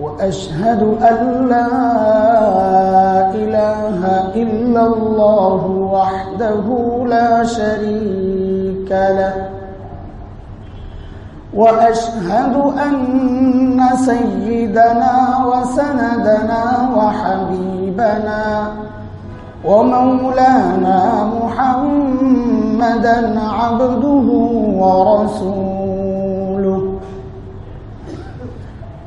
وأشهد أن لا إله إلا الله وحده لا شريك له. وأشهد أن سيدنا وسندنا وحبيبنا ومولانا محمدا عبده ورسوله.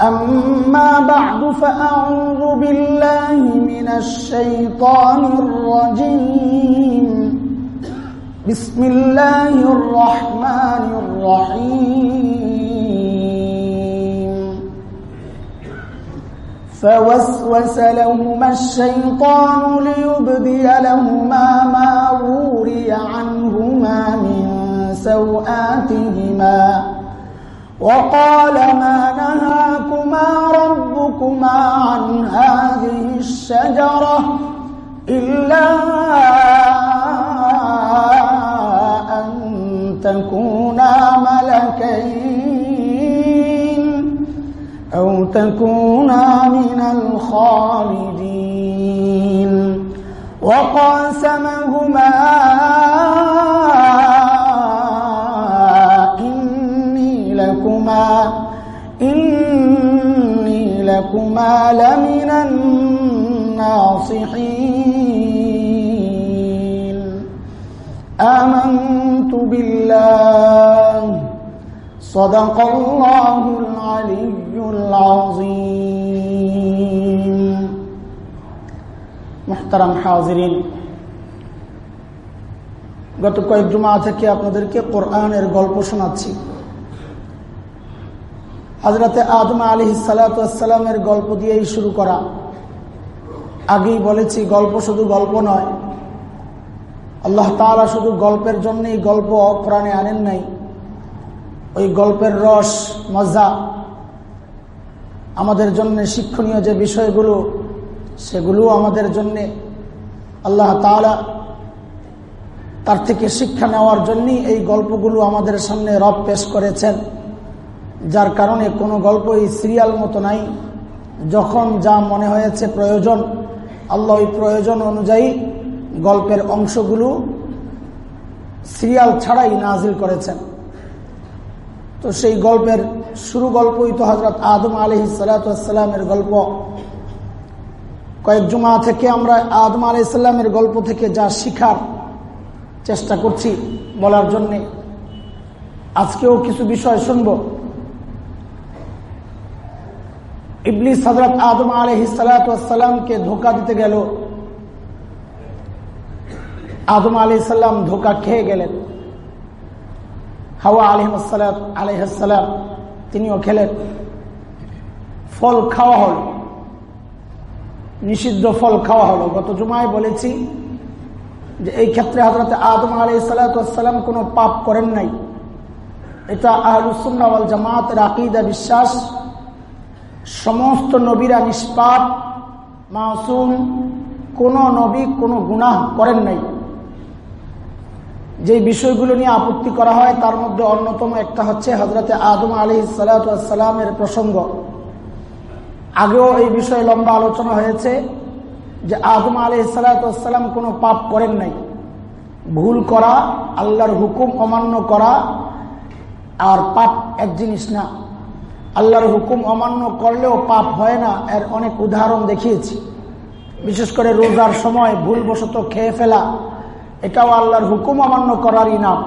أما بعد فأعوذ بالله من الشيطان الرجيم. بسم الله الرحمن الرحيم. فوسوس لهما الشيطان ليبدي لهما ما وري عنهما من سوآتهما وقال ما ربكما عن هذه الشجرة إلا أن تكونا ملكين أو تكونا من الخالدين. وقاسمهما إني لكما لمن الناصحين آمنت بالله صدق الله العلي العظيم محترم حاضرين গত কয়েক জমা থেকে আপনাদেরকে কোরআনের গল্প শোনাচ্ছি হাজরাতে আদমা আলী সালাতামের গল্প দিয়েই শুরু করা। আগেই বলেছি, গল্প শুধু গল্প নয়। আল্লাহ তালা শুধু গল্পের জন্যই গল্প কোরআনে আনেন নাই। ওই গল্পের রস, মজা, আমাদের জন্য শিক্ষণীয় যে বিষয়গুলো সেগুলো আমাদের জন্যে আল্লাহ তালা তার থেকে শিক্ষা নেওয়ার জন্যই এই গল্পগুলো আমাদের সামনে রব পেশ করেছেন। যার কারণে কোনো গল্প এই সিরিয়াল মতো নাই। যখন যা মনে হয়েছে প্রয়োজন, আল্লাহ ওই প্রয়োজন অনুযায়ী গল্পের অংশগুলো সিরিয়াল ছাড়াই নাজিল করেছেন। তো সেই গল্পের শুরু গল্পই তো হজরত আদম আলহি সালাতামের গল্প। কয়েক জমা থেকে আমরা আদম আলাইসাল্লামের গল্প থেকে যা শিখার চেষ্টা করছি বলার জন্যে। আজকেও কিছু বিষয় শুনব। ইবলিস হজরত আদম আলহি সালাতামকে ধোকা দিতে গেল। আদম আলি সাল্লাম ধোকা খেয়ে গেলেন। হাওয়া আলহিমসালাম আলহাম তিনিও খেলেন। ফল খাওয়া হল। নিষিদ্ধ ফল খাওয়া হলো। গত জুমায় বলেছি যে এই ক্ষেত্রে হজরত আদম আলি সালাতাম কোনো পাপ করেন নাই। এটা আহলুসুল্লাওয়াল জামাতের আকিদা, বিশ্বাস। সমস্ত নবীরা নিষ্পাপ, মাসুম, কোন নবী কোনো গুনাহ করেন নাই। যে বিষয়গুলো নিয়ে আপত্তি করা হয়, তার মধ্যে অন্যতম একটা হচ্ছে হজরতে আদম আলী সালাতামের প্রসঙ্গ। আগেও এই বিষয়ে লম্বা আলোচনা হয়েছে যে আদম আলী সালাতাম কোনো পাপ করেন নাই। ভুল করা, আল্লাহর হুকুম অমান্য করা আর পাপ এক জিনিস না। আল্লাহর হুকুম অমান্য করলেও পাপ হয় না, এর অনেক উদাহরণ দেখিয়েছি। বিশেষ করে রোজার সময় ভুলবশত খেয়ে ফেলা, এটাও আল্লাহর হুকুম অমান্য করারই নাম।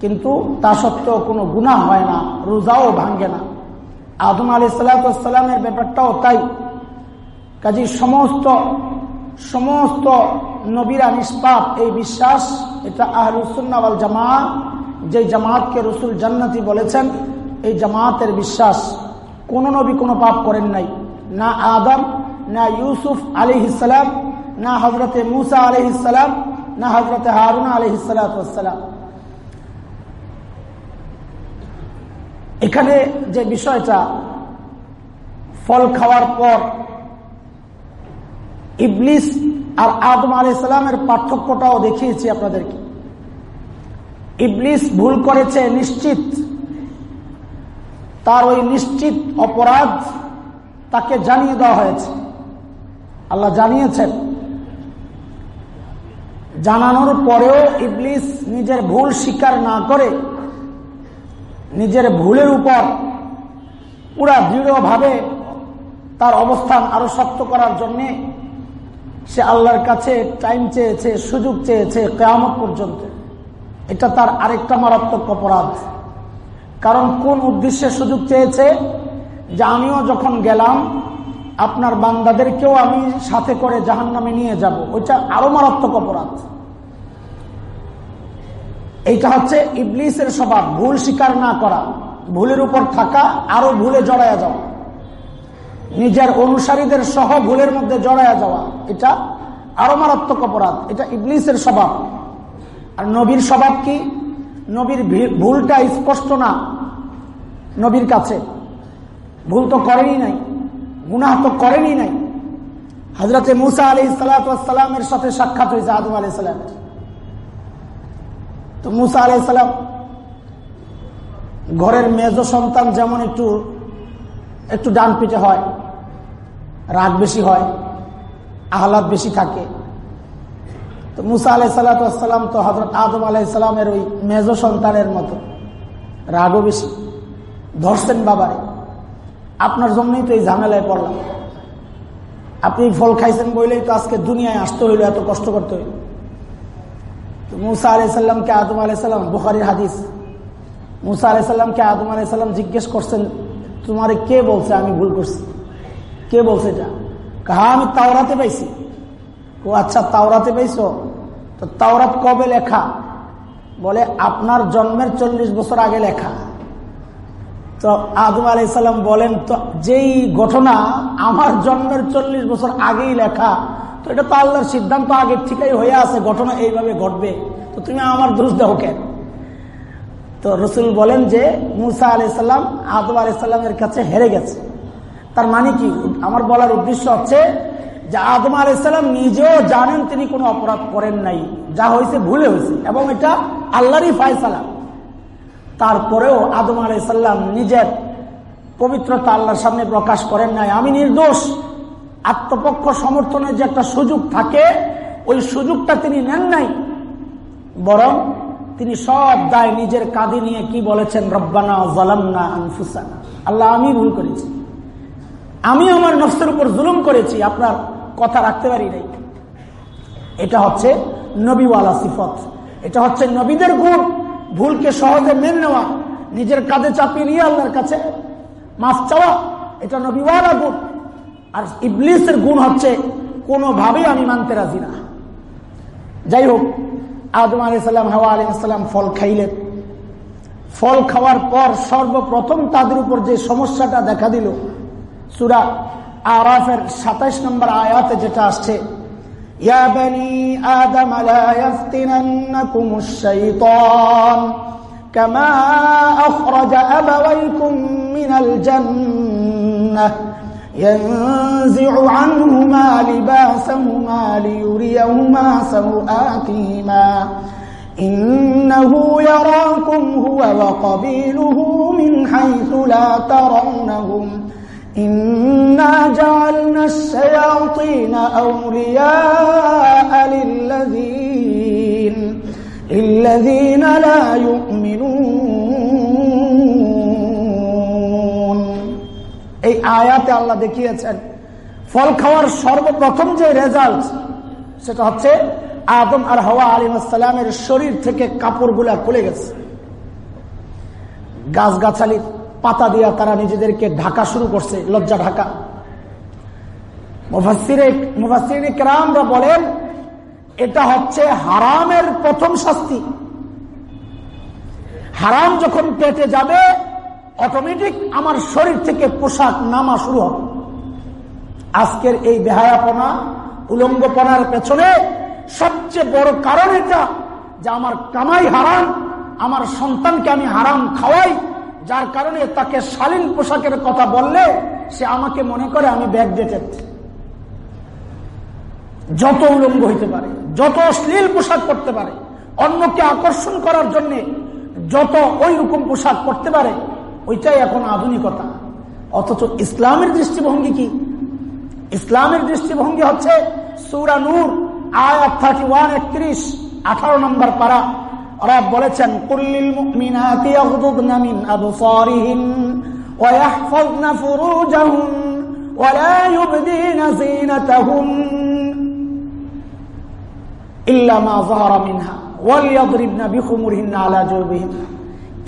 কিন্তু তা সত্ত্বেও কোনো গুণা হয় না, রোজাও ভাঙ্গে না। আদম আলি সাল্লামের ব্যাপারটাও তাই। কাজী সমস্ত সমস্ত নবীরা নিষ্পাপ, এই বিশ্বাস, এটা আহলুসুন্নাওয়াল জামা যে জামাতকে রসুল জান্নাতি বলেছেন এই জামাতের বিশ্বাস, কোন নবী কোনো পাপ করেন নাই। না আদম, না ইউসুফ আলি ইসালাম না হজরতে মুসা আলি ইসালাম না হজরতে হারুন আলি ইসালাম এখানে যে বিষয়টা, ফল খাওয়ার পর ইবলিস আর আদম আলি সালামের পার্থক্যটাও দেখিয়েছি আপনাদেরকে। ইবলিস ভুল করেছে নিশ্চিত। তার ওই নিশ্চিত অপরাধ তাকে জানিয়ে দেওয়া হয়েছে। আল্লাহ জানিয়েছেন। জানানোর পরেও ইবলিস নিজের ভুল স্বীকার না করে নিজের ভুলের উপর পুরা দৃঢ়ভাবে তার অবস্থান আরও শক্ত করার জন্যে সে আল্লাহর কাছে টাইম চেয়েছে, সুযোগ চেয়েছে, কেয়ামত পর্যন্ত। এটা তার আরেকটা মারাত্মক অপরাধ। কারণ কোন উদ্দেশ্যে সুযোগ চেয়েছে? যে আমিও যখন গেলাম, আপনার বান্দাদেরকেও আমি সাথে করে জাহান নামে নিয়ে যাব। ওইটা আরও মারাত্মক অপরাধ। এইটা হচ্ছে ইবলিসের স্বভাব, ভুল স্বীকার না করা। ভুলের উপর থাকা, আরও ভুলে জড়াইয়া যাওয়া। নিজের অনুসারীদের সহ ভুলের মধ্যে জড়াইয়া যাওয়া। এটা আরও মারাত্মক অপরাধ। এটা ইবলিসের স্বভাব। আর নবীর স্বভাব কি? নবীর ভুলটা স্পষ্ট না নবীর কাছে। ভুল তো করেনি নাই, গুনাহ তো করেনি নাই। হজরতে মুসা আলি সালাতামের সাথে সাক্ষাৎ হয়েছে আদম আলি সালামের তো মুসা আলি সালাম ঘরের মেজ সন্তান যেমন একটু একটু ডান পিঠে হয়, রাগ বেশি হয়, আহ্লাদ বেশি থাকে তো মুসা আলাই সাল্লাম তো হজরত আদম আলাই সালামের ওই মেজ সন্তানের মতো। রাগও বেশি। ধরছেন বাবারে। আপনার জন্যই তো এই ঝামেলায় পড়লাম। আপনি ফল খাইছেন বলেই তো আজকে দুনিয়ায় আসতে হইল, এত কষ্ট করতে হইল। তো মুসা আলাই সাল্লামকে আদম আলাই সাল্লাম বুখারির হাদিস। মুসা আলাই সাল্লামকে আদম আলাই সাল্লাম জিজ্ঞেস করছেন, তোমারে কে বলছে? আমি ভুল করছি। কে বলছে এটা? কাহা, আমি তাওরাতে পাইছি। ও আচ্ছা তাওরাতে পাইছ? তো তাওরাত কবে লেখা? বলে, আপনার জন্মের চল্লিশ বছর আগে লেখা। তো আদম আলাই সাল্লাম বলেন, তো যেই ঘটনা আমার জন্মের চল্লিশ বছর আগেই লেখা। তো এটা তো আল্লাহর সিদ্ধান্ত, আগের ঠিকই হয়ে আছে, ঘটনা এইভাবে ঘটবে। তো তুমি আমার দোষ দেও কেন? তো রসুল বলেন যে, মুসা আলাই সাল্লাম আদম আলাই সাল্লামের কাছে হেরে গেছে। তার মানে কি? আমার বলার উদ্দেশ্য হচ্ছে যে আদম আলাইসাল্লাম নিজেও জানেন তিনি কোনো অপরাধ করেন নাই। যা হয়েছে ভুলে হয়েছে। এবং এটা আল্লাহরই ফায়সালা। তারপরেও আদম আলাইসাল্লাম নিজের পবিত্রতা আল্লাহর সামনে প্রকাশ করেন নাই। আমি নির্দোষ। আত্মপক্ষ সমর্থনের যে একটা সুযোগ থাকে, ওই সুযোগটা তিনি নেন নাই। বরং তিনি সব দায় নিজের কাঁধে নিয়ে কি বলেছেন? রব্বানা জলামনা আনফুসানা। আল্লাহ, আমি ভুল করেছি। আমি আমার নফসের উপর জুলুম করেছি। আপনার কথা রাখতে পারি নাই। এটা হচ্ছে নবীওয়ালা সিফত। এটা হচ্ছে নবীদের গুণ, ভুলকে সহজে মেনে নেওয়া, নিজের কাজে চাপিয়ে নিয়ে আল্লাহর কাছে মাফ চাওয়া, এটা নবীওয়ালা গুণ। আর ইবলিসের গুণ হচ্ছে, কোনোভাবেই আমি মানতে রাজি না। যাই হোক, আদম আলি সাল্লাম হাওয়া আলী সাল্লাম ফল খাইলেন। ফল খাওয়ার পর সর্বপ্রথম তাদের উপর যে সমস্যাটা দেখা দিল, সুরা আরাফের সাতাইশ নম্বর আয়াতে যেটা আসছে يا بني آدم لا يفتننكم الشيطان كما أخرج أبويكم من الجنة ينزع عنهما لباسهما ليريهما سوآتهما إنه يراكم هو وقبيله من حيث لا ترونهم إنا جعلنا الشياطين أولياء للذين للذين لا يؤمنون এই আয়াতে আল্লাহ দেখিয়েছেন ফল খাওয়ার সর্বপ্রথম যে রেজাল্ট সেটা হচ্ছে আদম আর হওয়া আলিমাসালামের শরীর থেকে কাপড়গুলা খুলে গেছে গাছগাছালি পাতা দিয়া তারা নিজেদেরকে ঢাকা শুরু করছে, লজ্জা ঢাকা। মুফাসিরা বলেন, এটা হচ্ছে হারামের প্রথম শাস্তি। হারাম যখন পেটে যাবে অটোমেটিক আমার শরীর থেকে পোশাক নামা শুরু হবে। আজকের এই বেহায়াপনা, উলঙ্গপনার পেছনে সবচেয়ে বড় কারণ এটা যে আমার কামাই হারাম, আমার সন্তানকে আমি হারাম খাওয়াই যার কারণে তাকে শালীন পোশাকের কথা বললে সে আমাকে মনে করে আমি ব্যাকডেটেড। যত উলঙ্গ হইতে পারে, যত অশ্লীল পোশাক করতে পারে, অন্যকে আকর্ষণ করার জন্য যত ওই রকম পোশাক করতে পারে, ওইটাই এখন আধুনিকতা। অথচ ইসলামের দৃষ্টিভঙ্গি কি? ইসলামের দৃষ্টিভঙ্গি হচ্ছে সৌরা নূর, আয়াত থার্টি ওয়ান একত্রিশ, আঠারো নম্বর পারা। রব বলেছেন, কুল্লিল মুমিনাতি ইয়াগদুদনা মিন আবসারিহিন ওয়া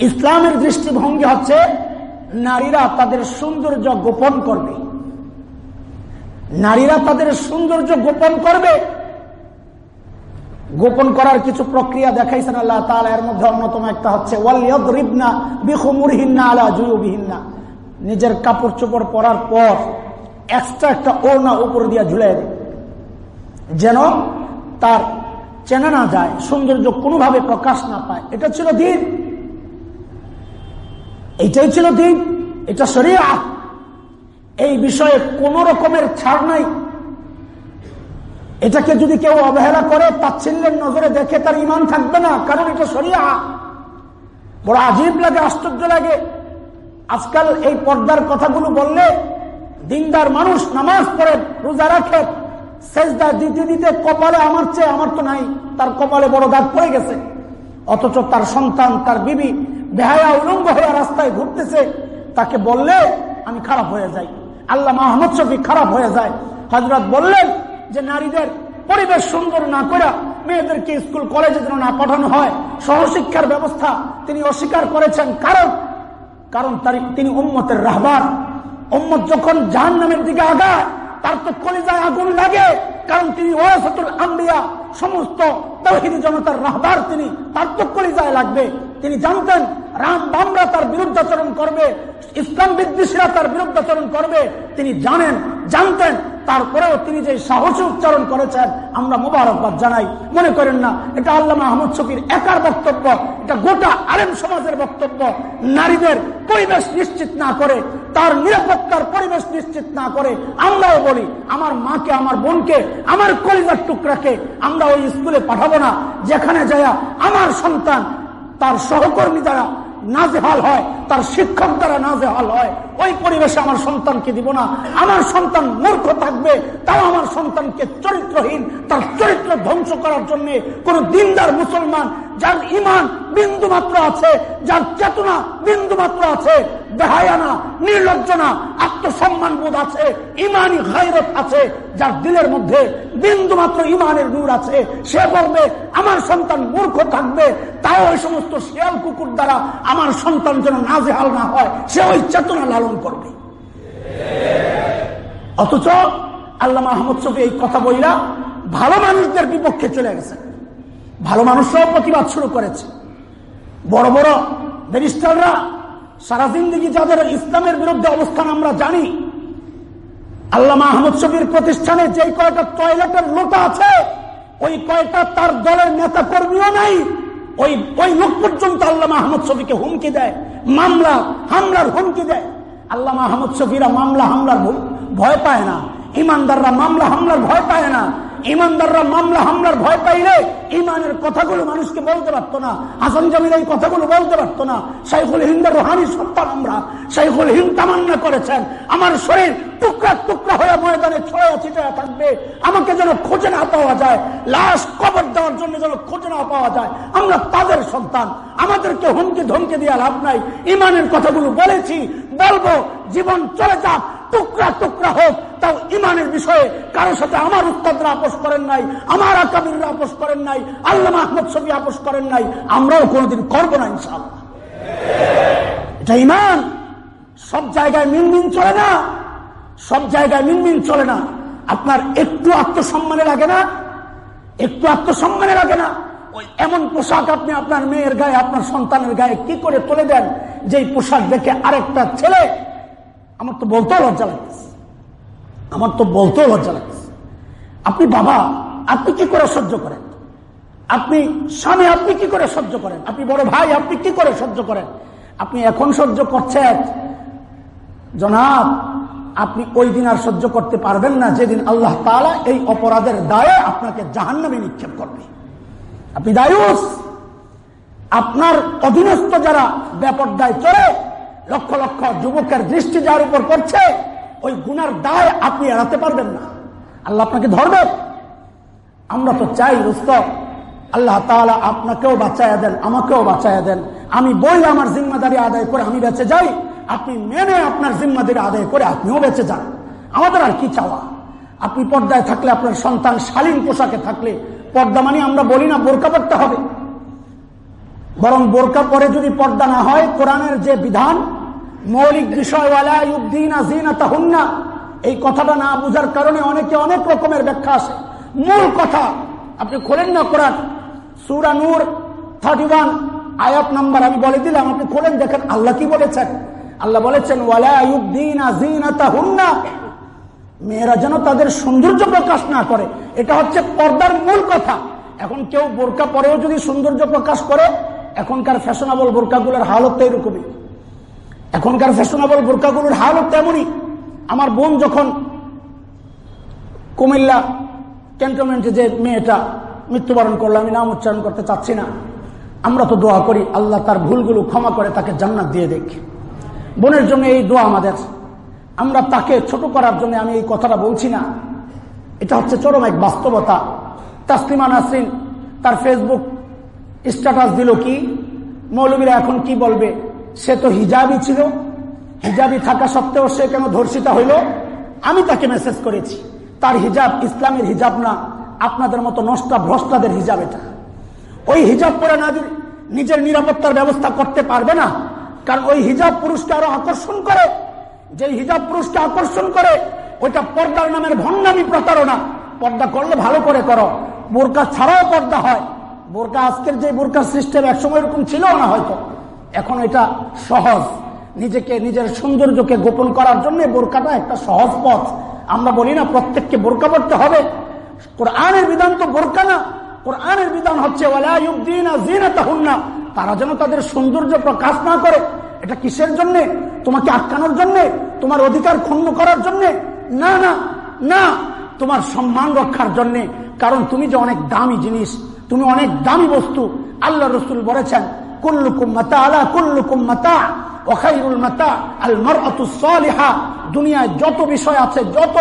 ইসলামের দৃষ্টিভঙ্গি হচ্ছে, নারীরা তাদের সৌন্দর্য গোপন করবে। নারীরা তাদের সৌন্দর্য গোপন করবে গোপন করার কিছু প্রক্রিয়া দেখাইছেন আল্লাহ তালা এর মধ্যে অন্যতম একটা হচ্ছে নিজের কাপড় চোপড় পরার পর এক্সট্রা একটা ওড়না উপর দিয়া ঝুলে দেয়। যেন তার চেনা না যায়, সৌন্দর্য কোনোভাবে প্রকাশ না পায়। এটা ছিল দিন। এইটাই ছিল দিন। এটা সরিয়া এই বিষয়ে কোন রকমের ছাড় নাই। এটাকে যদি কেউ অবহেলা করে, তাচ্ছিল্যের নজরে দেখে তার ইমান থাকবে না, কারণ এটা সরিয়া বড় আজীব লাগে, আশ্চর্য লাগে। আজকাল এই পর্দার কথাগুলো বললে দিনদার মানুষ নামাজ পড়ে, রোজা রাখে সেজদা দিতে দিতে কপালে আমার চেয়ে, আমার তো নাই, তার কপালে বড় দাগ পড়ে গেছে। অথচ তার সন্তান, তার বিবি বেহায়া, উলঙ্গ হয়ে রাস্তায় ঘুরতেছে, তাকে বললে আমি খারাপ হয়ে যাই। আল্লাহ মাহমদ শফি খারাপ হয়ে যায়। হজরত বললেন যে নারীদের পরিবেশ সুন্দর না করা মেয়েদেরকে স্কুল, কলেজে যেন না পাঠানো হয়, সহশিক্ষার ব্যবস্থা তিনি অস্বীকার করেছেন। কারণ কারণ তার তিনি উম্মতের রাহবার। উম্মত যখন জাহান নামের দিকে আগায়, তার তো কলিজায় আগুন লাগে। কারণ তিনি আম্বিয়া, সমস্ত তহিদি জনতার রাহবার তিনি তার কলিজায় লাগবে। তিনি জানতেন, রাম বামরা তার বিরুদ্ধাচরণ করবে, ইসলাম বিদ্বেষীরা তার বিরুদ্ধাচরণ করবে। তিনি জানেন, জানতেন, তারপরেও তিনি যে সাহসী উচ্চারণ করেছেন, আমরা মোবারকবাদ জানাই। মনে করেন না, এটা আল্লামা আহমদ শফির একার বক্তব্য, এটা গোটা আলেম সমাজের বক্তব্য। নারীদের পরিবেশ নিশ্চিত না করে, তার নিরাপত্তার পরিবেশ নিশ্চিত না করে, আমরাও বলি, আমার মাকে, আমার বোনকে আমার কলিজার টুকরাকে আমরা ওই স্কুলে পাঠাবো না, যেখানে যায় আমার সন্তান তার সহকর্মী দ্বারা নাজেহাল হয়, তার শিক্ষক দ্বারা নাজেহাল হয়। ওই পরিবেশে আমার সন্তানকে দিব না। আমার সন্তান মূর্খ থাকবে, তাও আমার সন্তানকে চরিত্রহীন, তার চরিত্র ধ্বংস করার জন্য কোন দিনদার মুসলমান যার ইমান বিন্দু মাত্র আছে, যার চেতনা বিন্দু মাত্র আছে, বেহায়ানা, নির্লজ্জনা আত্মসম্মান বোধ আছে ইমানি গায়রত আছে, যার দিলের মধ্যে বিন্দু মাত্র ইমানের নূর আছে, সে বলবে, আমার সন্তান মূর্খ থাকবে, তাও ওই সমস্ত শিয়াল কুকুর দ্বারা আমার সন্তান যেন নাজেহাল না হয়, সে ওই চেতনা লালন করবে। অথচ আল্লাহ মাহমুদ শফি এই কথা বইলা ভালো মানুষদের বিপক্ষে চলে গেছে ভালো মানুষরাও প্রতিবাদ শুরু করেছে। বড় বড় ব্যারিস্টাররা সারা জিন্দিগি যাদের ইসলামের বিরুদ্ধে অবস্থান আমরা জানি, আল্লামা আহমদ শফির প্রতিষ্ঠানে যে কয়টা টয়লেটের লোটা আছে, ওই কয়টা তার দলের নেতা কর্মীও নাই, ওই ওই লোক পর্যন্ত আল্লাহ আহমদ শফিকে হুমকি দেয়, মামলা, হামলার হুমকি দেয়। আল্লামা আহমদ শফিরা মামলা, হামলার ভয় পায় না। ইমানদাররা মামলা, হামলার ভয় পায় না। ইমানদাররা মামলা, হামলার ভয় পাইলে ইমানের কথাগুলো মানুষকে বলতে পারতো না। হাসান জামিল এই কথাগুলো বলতে পারতো না। শাইখুল হিন্দের রোহানি সন্তান আমরা। শাইখুল হিন্দ তামান্না করেছেন। আমার শরীর টুকরা টুকরা হয়ে ময়দানে ছড়া ছিটা থাকবে। আমাকে যেন খোঁজে না পাওয়া যায়। লাশ কবর দেওয়ার জন্য যেন খোঁজে না পাওয়া যায়। আমরা তাদের সন্তান। আমাদেরকে হুমকি ধমকে দেওয়া লাভ নাই। ইমানের কথাগুলো বলেছি। বলব, জীবন চলে যাক। টুকরা টুকরা হোক, তাও ইমানের বিষয়ে কারোর সাথে আমার উস্তাদরা আপোষ করেন নাই, আমার আকাবিররা আপোষ করেন নাই আল্লাহ আহমদ ছবি আপোষ করেন নাই, আমরাও কোনোদিন করব না ইনশাল্লাহ এটা ইমান সব জায়গায় মিনমিন চলে না, সব জায়গায় মিনমিন চলে না। আপনার একটু আত্মসম্মানে লাগে না, একটু আত্মসম্মানে লাগে না। ওই এমন পোশাক আপনি আপনার মেয়ের গায়ে, আপনার সন্তানের গায়ে কি করে তুলে দেন? যে পোশাক দেখে আরেকটা ছেলে আমার তো বলতেও লজ্জা লাগতেছে। আমার তো বলতেও লজ্জা লাগতেছে। আপনি বাবা, আপনি কি করে সহ্য করেন? আপনি স্বামী, আপনি কি করে সহ্য করেন? আপনি বড় ভাই, আপনি কি করে সহ্য করেন? আপনি এখন সহ্য করছেন? জনাব, আপনি ওই দিন আর সহ্য করতে পারবেন না যেদিন আল্লাহ তালা এই অপরাধের দায়ে আপনাকে জাহান্নামে নিক্ষেপ করবে। আপনি দায়ুস? আপনার অধীনস্থ যারা ব্যাপক দায় চলে লক্ষ লক্ষ যুবকের দৃষ্টি যার উপর পড়ছে, ওই গুনার দায় আপনি এড়াতে পারবেন না। আল্লাহ আপনাকে ধরবেন আমরা তো চাই রুস্ত। আল্লাহ তালা আপনাকেও বাঁচাইয়া দেন, আমাকেও বাঁচাইয়া দেন। আমি বই আমার জিম্মাদারি আদায় করে আমি বেঁচে যাই, আপনি মেনে আপনার জিম্মাদারি আদায় করে আপনিও বেঁচে যান। আমাদের আর কি চাওয়া? আপনি পর্দায় থাকলে আপনার সন্তান শালীন পোশাকে থাকলে, পর্দা মানে আমরা বলি না বোরকা পড়তে হবে। বরং বোরকা পরে যদি পর্দা না হয়, কোরআনের যে বিধান মৌলিক বিষয় এই কথাটা না বুঝার কারণে অনেকে অনেক রকমের ব্যাখ্যা আসে মূল কথা আপনি খোলেন না কোরআন। সুরা নূর থার্টি ওয়ান, আয়াত নাম্বার আমি বলে দিলাম, আপনি খোলেন, দেখেন আল্লাহ কি বলেছেন। আল্লাহ বলেছেন মেয়েরা যেন তাদের সৌন্দর্য প্রকাশ না করে। এটা হচ্ছে পর্দার মূল কথা। এখন কেউ বোরকা পরেও যদি সৌন্দর্য প্রকাশ করে, এখনকার ফ্যাশনেবল বোরকাগুলোর হালত তো এরকমই। এখনকার ফ্যাশনেবল বোরকাগুলোর হালত তেমনই। আমার বোন যখন কুমিল্লা ক্যান্টনমেন্টে যে মেয়েটা মৃত্যুবরণ করল, আমি নাম উচ্চারণ করতে চাচ্ছি না। আমরা তো দোয়া করি, আল্লাহ তার ভুলগুলো ক্ষমা করে তাকে জান্নাত দিয়ে দেখ। বোনের জন্য এই দোয়া আমাদের। আমরা তাকে ছোট করার জন্য আমি এই কথাটা বলছি না। এটা হচ্ছে চরম এক বাস্তবতা। তাসলিমা নাসরিন তার ফেসবুক স্ট্যাটাস দিল কি? মৌলবীরা এখন কি বলবে? সে তো হিজাবি ছিল। হিজাবি থাকা সত্ত্বেও সে কেন ধর্ষিতা হইল? আমি তাকে মেসেজ করেছি। তার হিজাব ইসলামের হিজাব না, আপনাদের মতো নষ্টা ভ্রষ্টাদের হিজাব এটা। ওই হিজাব পরে না নিজের নিরাপত্তার ব্যবস্থা করতে পারবে না। কারণ ওই হিজাব পুরুষকে আরও আকর্ষণ করে। যে হিজাব পুরুষকে আকর্ষণ করে, ওইটা পর্দার নামের ভণ্ডামি প্রতারণা। পর্দা করলে ভালো করে করো। বোরকা ছাড়াও পর্দা হয়। বোরকা আজকের যে বোরকার সিস্টেম একসময় এরকম ছিল না হয়তো। এখন এটা সহজ। নিজেকে, নিজের সৌন্দর্যকে গোপন করার জন্য বোরকাটা একটা সহজ পথ। আমরা বলি না প্রত্যেককে বোরকা পড়তে হবে। কোরআনের বিধান তো বোরকা না। কোরআনের বিধান হচ্ছে তারা যেন তাদের সৌন্দর্য প্রকাশ না করে। এটা কিসের জন্যে? তোমাকে আটকানোর জন্যে? তোমার অধিকার ক্ষুণ্ণ করার জন্যে? না না না। তোমার সম্মান রক্ষার জন্যে। কারণ তুমি যে অনেক দামি জিনিস, তুমি অনেক দামি বস্তু, আল্লাহ রসুল বলেছেন কুল্লুকুম মাতা আলা কুল্লুকুম মাতা ওখাইরুল মাতা আল মারআতুসসালিহা দুনিয়ায় যত বিষয় আছে, যত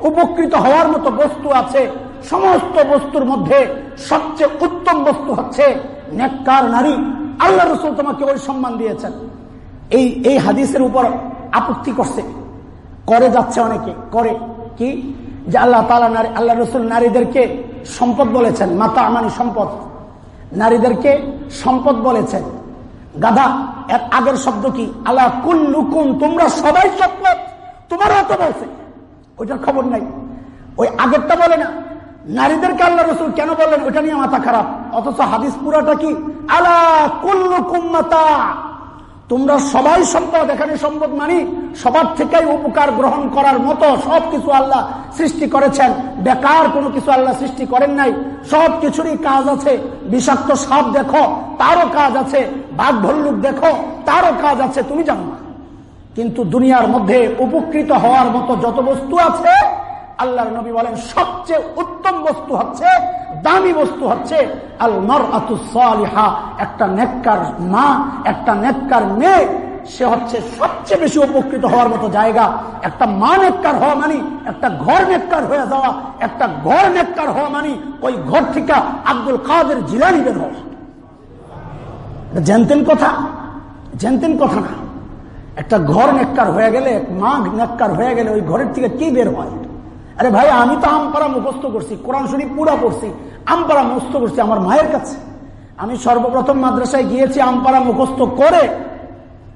উপকৃত হওয়ার মতো বস্তু আছে, সমস্ত বস্তুর মধ্যে সবচেয়ে উত্তম বস্তু হচ্ছে নেককার নারী। আল্লাহ রসুল তোমাকে ওই সম্মান দিয়েছেন। এই এই হাদিসের উপর আপত্তি করছে। করে যাচ্ছে অনেকে। করে। কি? যে আল্লাহ তালা নারী, আল্লাহ রসুল নারীদেরকে সম্পদ বলেছেন, মাতা আমানি সম্পদ। নারীদেরকে সম্পদ বলেছেন। গাধা, এর আগের শব্দ কি? আলা কুন লুকুন তোমরা সবাই সম্পদ তোমার তো বলছে। ওইটার খবর নাই। ওই আগেরটা বলে না। নারীদের আল্লাহ রসুল কেন বললেন? ওইটা নিয়ে মাথা খারাপ। অথচ হাদিস পুরাটা কি? আলা কুল্লুকুম মাতা তোমরা সবাই সম্পদ, এখানে সম্পদ মানি। সবার থেকেই উপকার গ্রহণ করার মতো সব কিছু আল্লাহ সৃষ্টি করেছেন। বেকার কোনো কিছু আল্লাহ সৃষ্টি করেন নাই। সব কিছুরই কাজ আছে। বিষাক্ত সাপ দেখো, তারও কাজ আছে। বাঘ ভল্লুক দেখো, তারও কাজ আছে। তুমি জানো না। কিন্তু দুনিয়ার মধ্যে উপকৃত হওয়ার মতো যত বস্তু আছে আল্লাহর নবী বলেন, সবচেয়ে উত্তম বস্তু হচ্ছে, দামি বস্তু হচ্ছে আল মর আতুসা একটা নেককার মা, একটা নেককার মেয়ে, সে হচ্ছে সবচেয়ে বেশি উপকৃত হওয়ার মতো জায়গা। একটা মা নেককার হওয়া মানি, একটা ঘর নেককার হয়ে যাওয়া। একটা ঘর নেককার হওয়া মানি, ওই ঘর থেকে আব্দুল কাদের জিলানি বের হওয়া। জানতেন কথা? জানতেন কথা না। একটা ঘর নেককার হয়ে গেলে, মা নেককার হয়ে গেলে ওই ঘরের থেকে কি বের হয়? আরে ভাই, আমি তো আমপাড়া মুখস্থ করছি, কোরআন শরীফ পুরা পড়ছি আমপাড়া মুখস্থ করছি আমার মায়ের কাছে। আমি সর্বপ্রথম মাদ্রাসায় গিয়েছি আমপাড়া মুখস্থ করে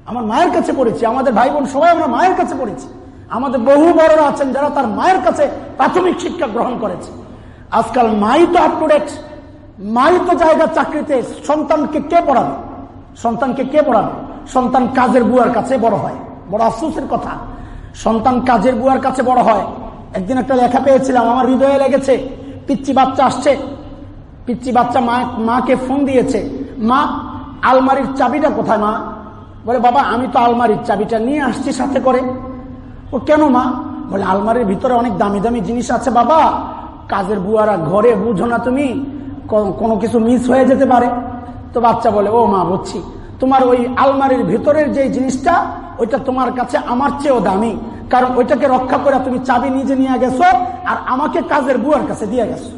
আমার মায়ের কাছে পড়েছি, আমাদের ভাই বোন সবাই আমরা মায়ের কাছে পড়েছি। আমাদের বহু বড়রা আছেন যারা তার মায়ের কাছে প্রাথমিক শিক্ষা গ্রহণ করেছে। আজকাল মাই তো আপ টু ডেট মাই তো জায়গা চাকরিতে, সন্তানকে কে পড়াবে? সন্তানকে কে পড়াবে? সন্তান কাজের বুয়ার কাছে বড় হয়, বড় আফসোসের কথা। সন্তান কাজের বুয়ার কাছে বড় হয় একদিন একটা লেখা পেয়েছিলাম, আমার হৃদয়ে লেগেছে পিচ্ছি বাচ্চা আসছে। পিচ্ছি বাচ্চা মা, মাকে ফোন দিয়েছে, মা, আলমারির চাবিটা কোথায়, মা? বলে, বাবা, আমি তো আলমারির চাবিটা নিয়ে আসছি সাথে করে। ও, কেন, মা? বলে, আলমারির ভিতরে অনেক দামি দামি জিনিস আছে, বাবা। কাজের বুয়ারা ঘরে, বুঝো না তুমি কোনো কিছু মিস হয়ে যেতে পারে। তো বাচ্চা বলে, ও, মা, বুঝছি। তোমার ওই আলমারির ভিতরের যে জিনিসটা, ওইটা তোমার কাছে আমার চেয়েও দামি। কারণ ওইটাকে রক্ষা করে তুমি চাবি নিজে নিয়ে গেছো আর আমাকে কাজের বুয়ার কাছে দিয়ে গেছো।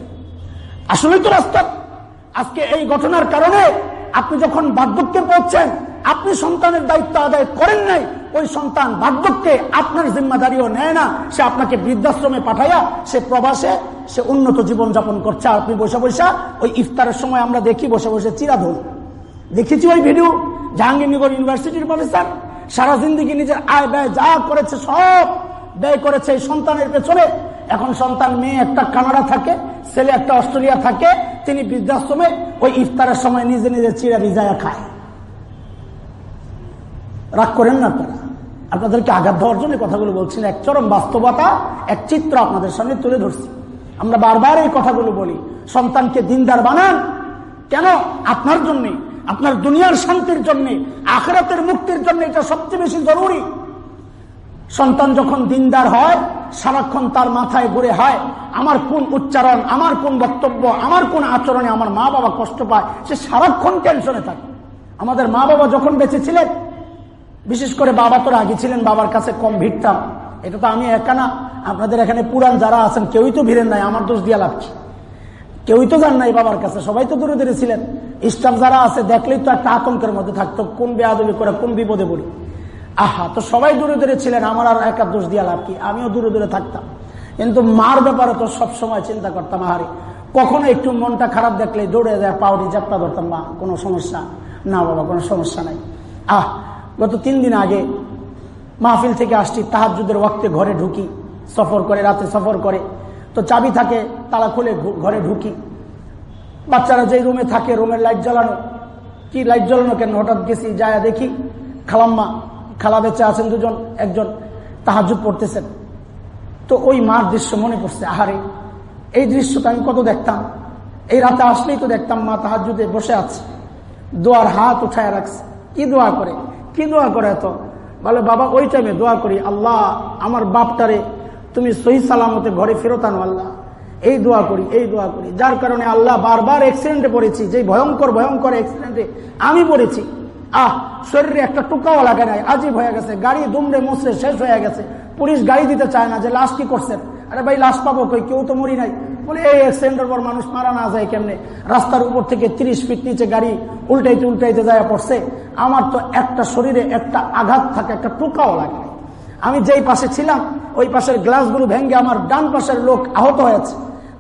আসলেই তো রাস্তা। আজকে এই ঘটনার কারণে আপনি যখন বার্ধক্যে পড়ছেন, আপনি সন্তানের দায়িত্ব আদায় করেন নাই, ওই সন্তান বার্ধক্যে আপনার জিম্মাদারিও নেয় না। সে আপনাকে বৃদ্ধাশ্রমে পাঠাইয়া সে প্রবাসে সে উন্নত জীবন যাপন করছে। আর আপনি বসে বসে ওই ইফতারের সময় আমরা দেখি, বসে বসে চিরাধুল দেখেছি ওই ভিডিও জাহাঙ্গীরনগর ইউনিভার্সিটির প্রফেসর সারা জিন্দিগি নিজের আয় ব্যয় যা করেছে সব ব্যয় করেছে এই সন্তানের পেছনে। এখন সন্তান, মেয়ে, একটা কানাডা থাকে, ছেলে একটা অস্ট্রেলিয়া থাকে, তিনি বৃদ্ধাশ্রমে ওই ইফতারের সময় নিজে নিজে চিরা ভিজায়া খায়। রাগ করেন না আপনারা? আপনাদেরকে আঘাত দেওয়ার জন্য কথাগুলো বলছি এক চরম বাস্তবতা, এক চিত্র আপনাদের সামনে তুলে ধরছি। আমরা বারবার এই কথাগুলো বলি, সন্তানকে দিনদার বানান। কেন? আপনার জন্যে। আপনার দুনিয়ার শান্তির জন্য, আখরাতের মুক্তির জন্য এটা সবচেয়ে বেশি জরুরি। সন্তান যখন দিনদার হয়, সারাক্ষণ তার মাথায় ঘুরে হয়, আমার কোন উচ্চারণ, আমার কোন বক্তব্য, আমার কোন আচরণে আমার মা বাবা কষ্ট পায়, সে সারাক্ষণ টেনশনে থাকে। আমাদের মা বাবা যখন বেঁচে ছিলেন, বিশেষ করে বাবা তো আগে ছিলেন, বাবার কাছে কম ভিড়তাম। এটা তো আমি একা না, আপনাদের এখানে পুরান যারা আছেন, কেউই তো ভিড়েন নাই, আমার দোষ দিয়া লাগছে কেউই তো জান নাই বাবার কাছে, সবাই তো দূরে দূরে ছিলেন। স্টাফ যারা আছে, দেখলেই তো একটা আতঙ্কের মধ্যে থাকতো, কোন বেয়াদবি করে, কোন বিপদে পড়ি। আহা, তো সবাই দূরে দূরে ছিলেন, আমার আর একা দোষ দিয়া লাভ কি? আমিও দূরে দূরে থাকতাম। কিন্তু মার ব্যাপারে তো সব সময় চিন্তা করতাম, আহারে। কখনো একটু মনটা খারাপ দেখলে দৌড়ে যায় পাউরি জাপটা ধরতাম, মা, কোনো সমস্যা? না বাবা, কোনো সমস্যা নাই। আহ, গত তিন দিন আগে মাহফিল থেকে আসছি তাহাজুদের ওয়াক্তে ঘরে ঢুকি, সফর করে, রাতে সফর করে। তো চাবি থাকে, তালা খুলে ঘরে ঢুকি। বাচ্চারা যে রুমে থাকে, রুমের লাইট জ্বালানো। কি লাইট জ্বালানো কেন? হঠাৎ গেছি, যায় দেখি খালাম্মা, খালা বেচে আছেন দুজন, একজন তাহাজুদ পড়তেছেন। তো ওই মার দৃশ্য মনে পড়ছে, আহারে, এই দৃশ্যটা আমি কত দেখতাম? এই রাতে আসলেই তো দেখতাম মা তাহাজুদে বসে আছে, দোয়ার হাত উঠায় রাখছে। কি দোয়া করে? কি দোয়া করে এত? বলে, বাবা, ওই টাইমে দোয়া করি, আল্লাহ, আমার বাপটারে তুমি সহি সালামতে ঘরে ফেরত আনো আল্লাহ। এই দোয়া করি, এই দোয়া করি। যার কারণে আল্লাহ বারবার অ্যাক্সিডেন্টে পড়েছি যে ভয়ঙ্কর ভয়ঙ্কর অ্যাক্সিডেন্টে আমি পড়েছি। আহ, শরীরে একটা টুকাও লাগে নাই, আজীব হয়ে গেছে। গাড়ি দুমড়ে মুসড়ে শেষ হয়ে গেছে। পুলিশ গাড়ি দিতে চায় না যে লাশ কি করছেন আরে ভাই, লাশ পাবো কই? কেউ তো মরি নাই। বলে, এই অ্যাক্সিডেন্টের পর মানুষ মারা না যায় কেমনে? রাস্তার উপর থেকে তিরিশ ফিট নিচে গাড়ি উল্টাইতে উল্টাইতে যায় পড়ছে। আমার তো একটা শরীরে একটা আঘাত থাকে, একটা টুকাও লাগে আমি যেই পাশে ছিলাম ওই পাশের গ্লাসগুলো ভেঙে আমার ডান পাশের লোক আহত হয়েছে।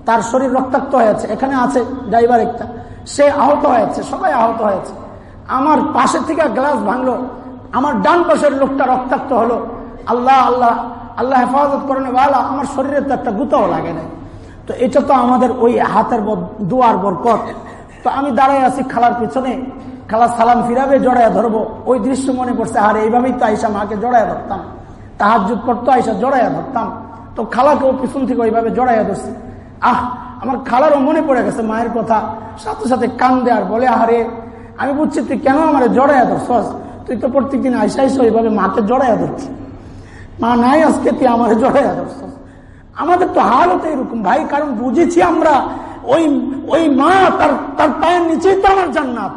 তার শরীর রক্তাক্ত হয়েছে। এখানে আছে ড্রাইভার একটা। সে আহত হয়েছে, সবাই আহত হয়েছে। আমার পাশের থেকে গ্লাস ভাঙলো। আমার ডান পাশের লোকটা রক্তাক্ত হলো। আল্লাহ আল্লাহ আল্লাহ হেফাজত করেন বালা আমার শরীরে তো একটা গুতাও লাগে নাই। তো এটা তো আমাদের ওই হাতের দুয়ার বরকত। তো আমি দাঁড়াই আছি খালার পিছনে। খালা সালাম ফিরাবে জড়াইয়া ধরবো। ওই দৃশ্য মনে পড়ছে, আর, এইভাবেই তো আইসা মাকে জড়াইয়া ধরতাম। যুগ করতো, আইসা জড়াইয়া ধরতাম। তো খালাকেও পিছন থেকে ওইভাবে জড়াইয়া ধরছে। আহ, আমার খালারও মনে পড়ে গেছে মায়ের কথা। সাথে সাথে কান্দে আর বলে, আহারে, আমি বুঝছি তুই কেন আমার জড়াইয়া ধরছস? তুই তো প্রত্যেকদিন আইসা আইসা ওইভাবে মাকে জড়াইয়া ধরছি মা নাই আজকে, তুই আমার জড়াইয়া ধরছস। আমাদের তো হাল হতো এরকম ভাই, কারণ বুঝেছি আমরা, ওই ওই মা তার তার পায়ের নিচেই তো আমার জান্নাত।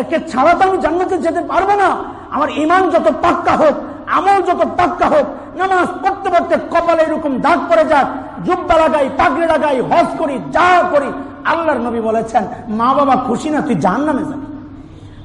একে ছাড়া তো আমি জান্নাতে যেতে পারব না। আমার ইমান যত পাক্কা হোক আমল যত পাক্কা হোক, নামাজ পড়তে পড়তে কপালে এরকম দাগ পড়ে যাক, জুব্বা লাগাই, পাগড়ি লাগাই, হজ করি, যা করি, আল্লাহর নবী বলেছেন, মা বাবা খুশি না, তুই জাহান নামে যাবি।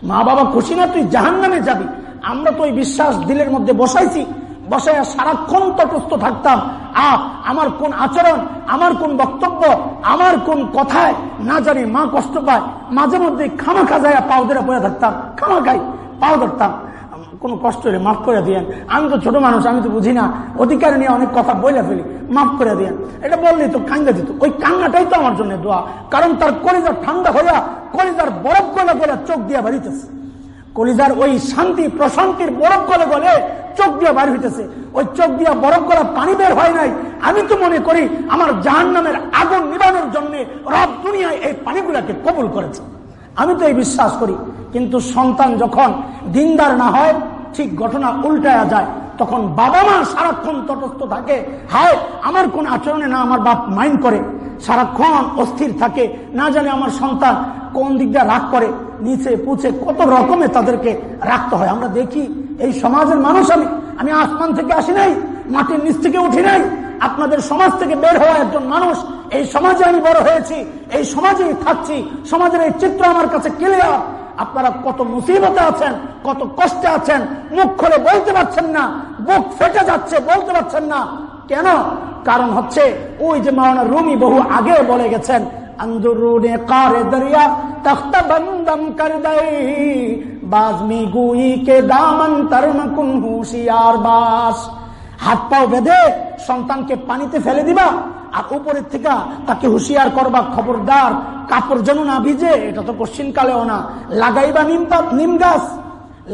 মা বাবা খুশি না, তুই জাহান নামে যাবি। আমরা তো ওই বিশ্বাস দিলের মধ্যে বসাইছি বসায় সারাক্ষণ তটস্থ থাকতাম। আ আমার কোন আচরণ, আমার কোন বক্তব্য, আমার কোন কথায় না জানি মা কষ্ট পায়। মাঝে মধ্যে খামা খাজায় পাও পড়ে থাকতাম খামা খাই পাও ধরতাম। কোনো কষ্ট হলে মাফ করে দিয়েন। আমি তো ছোট মানুষ, আমি তো বুঝি না। অধিকার নিয়ে অনেক কথা বলে ফেলি, মাফ করে দিয়েন। এটা বললি তো কাঙ্গা দিত। ওই কাঙ্গাটাই তো আমার জন্য দোয়া। কারণ তার কলিজার ঠান্ডা হইয়া, কলিজার বরফ গলে গলে চোখ দিয়ে বাড়িতেছে। কলিজার ওই শান্তি, প্রশান্তির বরফ গলে গলে চোখ দিয়ে বাড়ি হইতেছে। ওই চোখ দিয়ে বরফ গলা পানি বের হয় নাই। আমি তো মনে করি, আমার জাহান নামের আগুন নিবানোর জন্য রব দুনিয়ায় এই পানিগুলাকে কবুল করেছে। আমি তো এই বিশ্বাস করি। কিন্তু সন্তান যখন দিনদার না হয়, ঠিক ঘটনা উল্টায়া যায়, তখন বাবা মা সারাক্ষণ তটস্থ থাকে। হায়, আমার কোন আচরণে না আমার বাপ মাইন্ড করে। সারাক্ষণ অস্থির থাকে। না জানে আমার সন্তান কোন দিক দিয়ে রাগ করে। নিচে পুছে কত রকমে তাদেরকে রাখতে হয়। আমরা দেখি, এই সমাজের মানুষ আমি আমি আসমান থেকে আসি নাই, মাটির নিচ থেকে উঠি নাই। আপনাদের সমাজ থেকে বের হওয়া একজন মানুষ, এই সমাজে আমি বড় হয়েছি, এই সমাজেই থাকছি, সমাজের এই চিত্র আমার কাছে ক্লিয়ার। আপনারা কত মুসিবতে আছেন, কত কষ্টে আছেন, মুখ খুলে বলতে পারছেন না, বুক ফেটে যাচ্ছে বলতে পারছেন না। কেন? কারণ হচ্ছে, ওই যে মাওনা রুমি বহু আগে বলে গেছেন কারে বাজমি গুই কে দামন তরুণ কুন হুশিয়ার বাস। হাত পাও বেঁধে সন্তানকে পানিতে ফেলে দিবা, আর উপরের থেকে তাকে হুঁশিয়ার করবা, খবরদার, কাপড় যেন না ভিজে, এটা তো কশ্চিন কালেও না। লাগাইবা নিম নিম গাছ,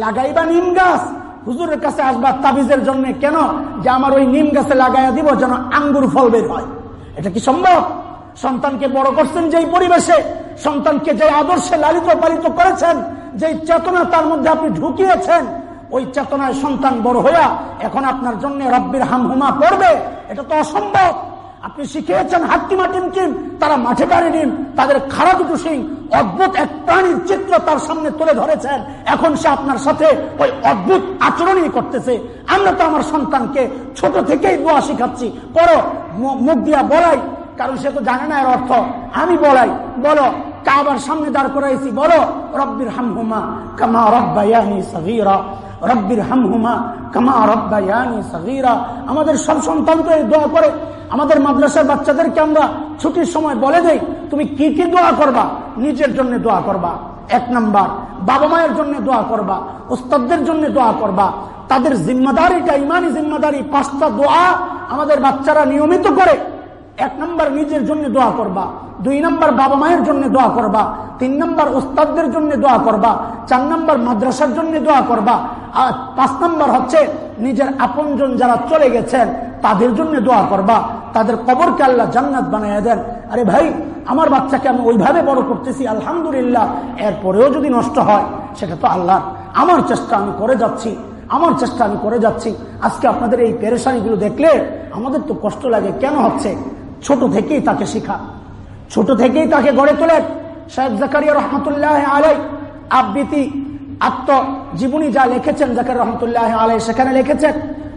লাগাইবা নিম গাছ। হুজুরের কাছে আসবা তাবিজের জন্য। কেন? যে আমার ওই নিম গাছে লাগাইয়া দিব যেন আঙ্গুর ফল বের হয়। এটা কি সম্ভব? সন্তানকে বড় করছেন যেই পরিবেশে, সন্তানকে যে আদর্শে লালিত পালিত করেছেন যে চেতনা তার মধ্যে আপনি ঢুকিয়েছেন ওই চেতনায় সন্তান বড় হইয়া এখন আপনার জন্য রব্বির হামহুমা পড়বে, এটা তো অসম্ভব। আপনি শিখিয়েছেন হাট্টিমা টিমকিম তারা মাঠে পারে নিন তাদের খারাপ দুটো সিং অদ্ভুত এক প্রাণীর চিত্র তার সামনে তুলে ধরেছেন। এখন সে আপনার সাথে ওই অদ্ভুত আচরণই করতেছে। আমরা তো আমার সন্তানকে ছোট থেকেই দোয়া শিখাচ্ছি। করো মুখ দিয়া বলাই, কারণ সে তো জানে না এর অর্থ। আমি বলাই, বলো, কাবার সামনে দাঁড় করাইছি, বলো, রব্বির হামহুমা, কামা রব্বায়ানি সগীরা। রব্বির হামহুমা কামা রব্বায়ানি সগীরা। আমাদের সব সন্তান তো এই দোয়া করে, আমাদের মাদ্রাসার বাচ্চাদেরকে আমরা ছুটির সময় বলে দেই, তুমি কি কি দোয়া করবা? নিজের জন্য দোয়া করবা। এক নাম্বার, বাবা মায়ের জন্য দোয়া করবা, ওস্তাদদের জন্য দোয়া করবা। তাদের জিম্মাদারিটা, ইমানি জিম্মাদারি, পাঁচটা দোয়া আমাদের বাচ্চারা নিয়মিত করে। এক নম্বর নিজের জন্য দোয়া করবা, দুই নম্বর বাবা মায়ের জন্য দোয়া করবা, তিন নম্বর উস্তাদদের জন্য দোয়া করবা, চার নম্বর মাদ্রাসার জন্য দোয়া করবা, আর পাঁচ নম্বর হচ্ছে নিজের আপনজন যারা চলে গেছেন, তাদের জন্য দোয়া করবা, তাদের কবরকে আল্লাহ জান্নাত বানিয়ে দেন। আরে ভাই, আমার বাচ্চাকে আমি ওইভাবে বড় করতেছি, আলহামদুলিল্লাহ, এরপরেও যদি নষ্ট হয়, সেটা তো আল্লাহ। আমার চেষ্টা আমি করে যাচ্ছি, আমার চেষ্টা আমি করে যাচ্ছি। আজকে আপনাদের এই পেরেশানিগুলো দেখলে আমাদের তো কষ্ট লাগে। কেন হচ্ছে? ছোট থেকেই তাকে শিখা। ছোট থেকেই তাকে গড়ে তোলেন। সাহেব জাকারিয়া রহমতুল্লাহ আলাই আবৃতি আত্মজীবনী যা লিখেছেন জাকার রহমতুল্লাহ আলাই সেখানে লিখেছেন,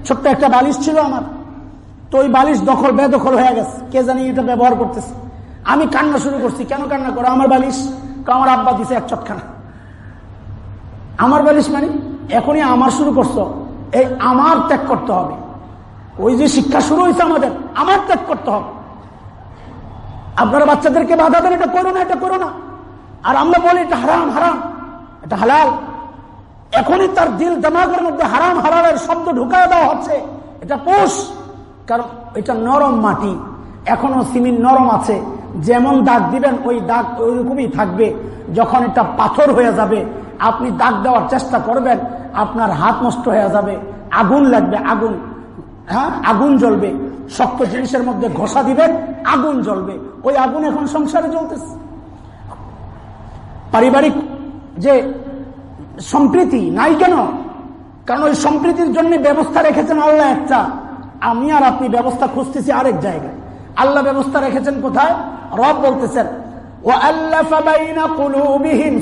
ছোট্ট একটা বালিশ ছিল আমার। তো ওই বালিশ দখল বেদখল হয়ে গেছে। কে জানি এটা ব্যবহার করতেছে। আমি কান্না শুরু করছি, কেন কান্না করো? আমার বালিশ? আমার আব্বা দিছে এক চটখানা। আমার বালিশ মানে? এখনই আমার শুরু করছ। এই আমার ত্যাগ করতে হবে। ওই যে শিক্ষা শুরু হয়েছে আমাদের, আমার ত্যাগ করতে হবে। আপনারা বাচ্চাদেরকে বাধা দেন, এটা করো না, এটা করো না। আর আমরা বলি, এটা হারাম হারাম, এটা হালাল। এখনই তার দিল দামাগের মধ্যে হারাম, হালালের শব্দ ঢুকায় দেওয়া হচ্ছে। এটা পোষ, কারণ এটা নরম মাটি। এখনও সিমিন নরম আছে। যেমন দাগ দিবেন, ওই দাগ ওইরকমই থাকবে। যখন এটা পাথর হয়ে যাবে, আপনি দাগ দেওয়ার চেষ্টা করবেন, আপনার হাত নষ্ট হয়ে যাবে, আগুন লাগবে, আগুন হ্যাঁ আগুন জ্বলবে। শক্ত জিনিসের মধ্যে ঘষা দিবেন আগুন জ্বলবে। ওই আগুন এখন সংসারে জ্বলতেছে। পারিবারিক যে সম্প্রীতি, নাই কেন? কারণ ওই সম্প্রীতির জন্য ব্যবস্থা রেখেছেন আল্লাহ একটা। আমি আর আপনি ব্যবস্থা খুঁজতেছি আরেক জায়গায়। আল্লাহ ব্যবস্থা রেখেছেন কোথায়? রব বলতেছেন ও আল্লাহ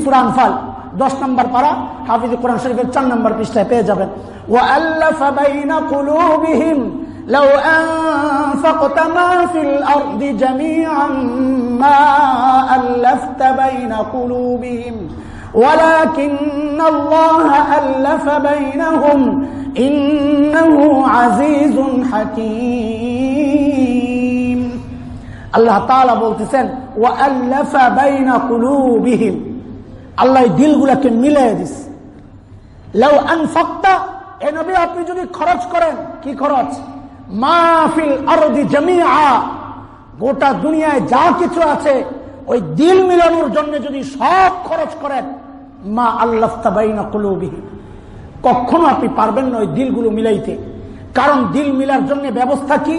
সুরানফাল দশ নম্বর পারা হাফিজ কোরআন শরীফের চার নম্বর পৃষ্ঠায় পেয়ে যাবেন ও আল্লাহ لو أنفقت ما في الأرض جميعا ما ألفت بين قلوبهم ولكن الله ألف بينهم إنه عزيز حكيم আল্লাহ তাআলা বলতেছেন ওয়াল্লাফা বাইনা কুলুবিহিম আল্লাহ দিলগুলোকে মিলিয়ে দিস লাউ আনফাক্তা এ নবী আপনি যদি খরচ করেন কি খরচ মাহফিল গোটা দুনিয়ায় যা কিছু আছে, ওই দিল মিলানোর জন্য যদি সব খরচ করেন, মা কুলুবিহি। কখনো আপনি পারবেন না ওই দিলগুলো মিলাইতে। কারণ দিল মিলার জন্য ব্যবস্থা কি?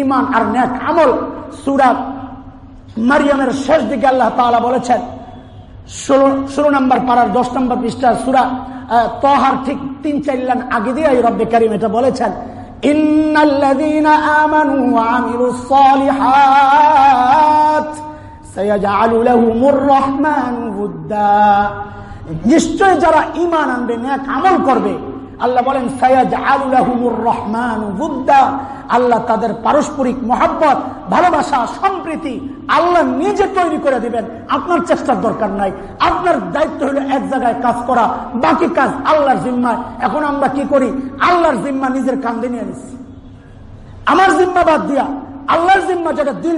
ইমান আর ন্যাক আমল। সুরাত মারিয়ামের শেষ দিকে আল্লাহ তাআলা বলেছেন, ষোলো ষোলো নম্বর পাড়ার দশ নম্বর পৃষ্ঠা সুরা তহার ঠিক তিন চার লান আগে দিয়ে রব্বে কারিম এটা বলেছেন। ইন্নাল্লাযীনা আমানু ওয়া আমিলুস সালিহাত সায়াজআলু লাহুমুর রহমানু উদ্দা নিশ্চয় যারা ইমান আনবে ন্যাক আমল করবে আল্লাহ বলেন সৈয়দ আলুর রহমান আল্লাহ তাদের পারস্পরিক মহাব্বত, ভালোবাসা, সম্প্রীতি আল্লাহ নিজে তৈরি করে দিবেন। আপনার চেষ্টার দরকার নাই। আপনার দায়িত্ব হলো এক জায়গায় কাজ করা, বাকি কাজ আল্লাহর জিম্মায়। এখন আমরা কি করি? আল্লাহর জিম্মা নিজের কান্দে নিয়ে নিচ্ছি আমার জিম্মা বাদ দিয়া, আল্লাহর জিম্মা যেটা দিল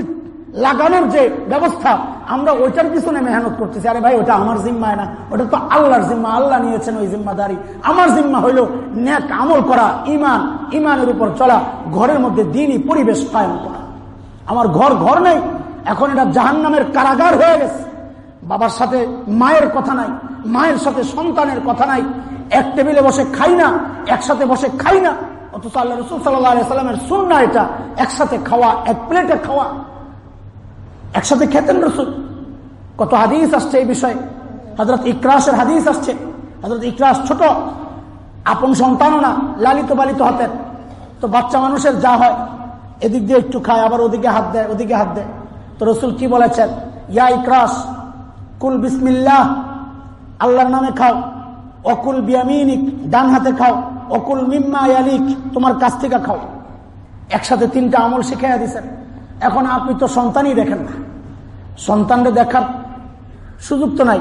লাগানোর যে ব্যবস্থা, আমরা ওইটার পিছনে মেহনত করতেছি। আরে ভাই, ওটা আমার জিম্মায় না। ওটা তো আল্লাহর জিম্মা। আল্লাহ নিয়েছেন ওই জিম্মাদারি। আমার জিম্মা হইল ন্যাক আমল করা ইমান ইমানের উপর চলা, ঘরের মধ্যে দিনই পরিবেশ কায়ন করা। আমার ঘর ঘর নেই, এখন এটা জাহান নামের কারাগার হয়ে গেছে। বাবার সাথে মায়ের কথা নাই, মায়ের সাথে সন্তানের কথা নাই। এক টেবিলে বসে খাই না, একসাথে বসে খাই না। অথচ আল্লাহ রসুল সাল্লাহ সাল্লামের সুন্না এটা, একসাথে খাওয়া, এক প্লেটে খাওয়া। একসাথে খেতেন রসুল। কত হাদিস আসছে এই বিষয়ে? হজরত ইকরাসের হাদিস আসছে। হজরত ইকরাস ছোট, আপন সন্তানও না, লালিত পালিত হতেন। তো বাচ্চা মানুষের যা হয়, এদিক দিয়ে একটু খায়, আবার ওদিকে হাত দেয়, ওদিকে হাত দেয়। তো রসুল কি বলেছেন? ইয়া ইকরাস কুল বিসমিল্লাহ, আল্লাহর নামে খাও। অকুল বিয়ামিনিক, ডান হাতে খাও। অকুল মিম্মা ইয়ালিক, তোমার কাছ থেকে খাও। একসাথে তিনটা আমল শিখাইয়া দিছেন। এখন আপনি তো সন্তানই দেখেন না। সন্তানরা দেখার সুযোগ তো নাই।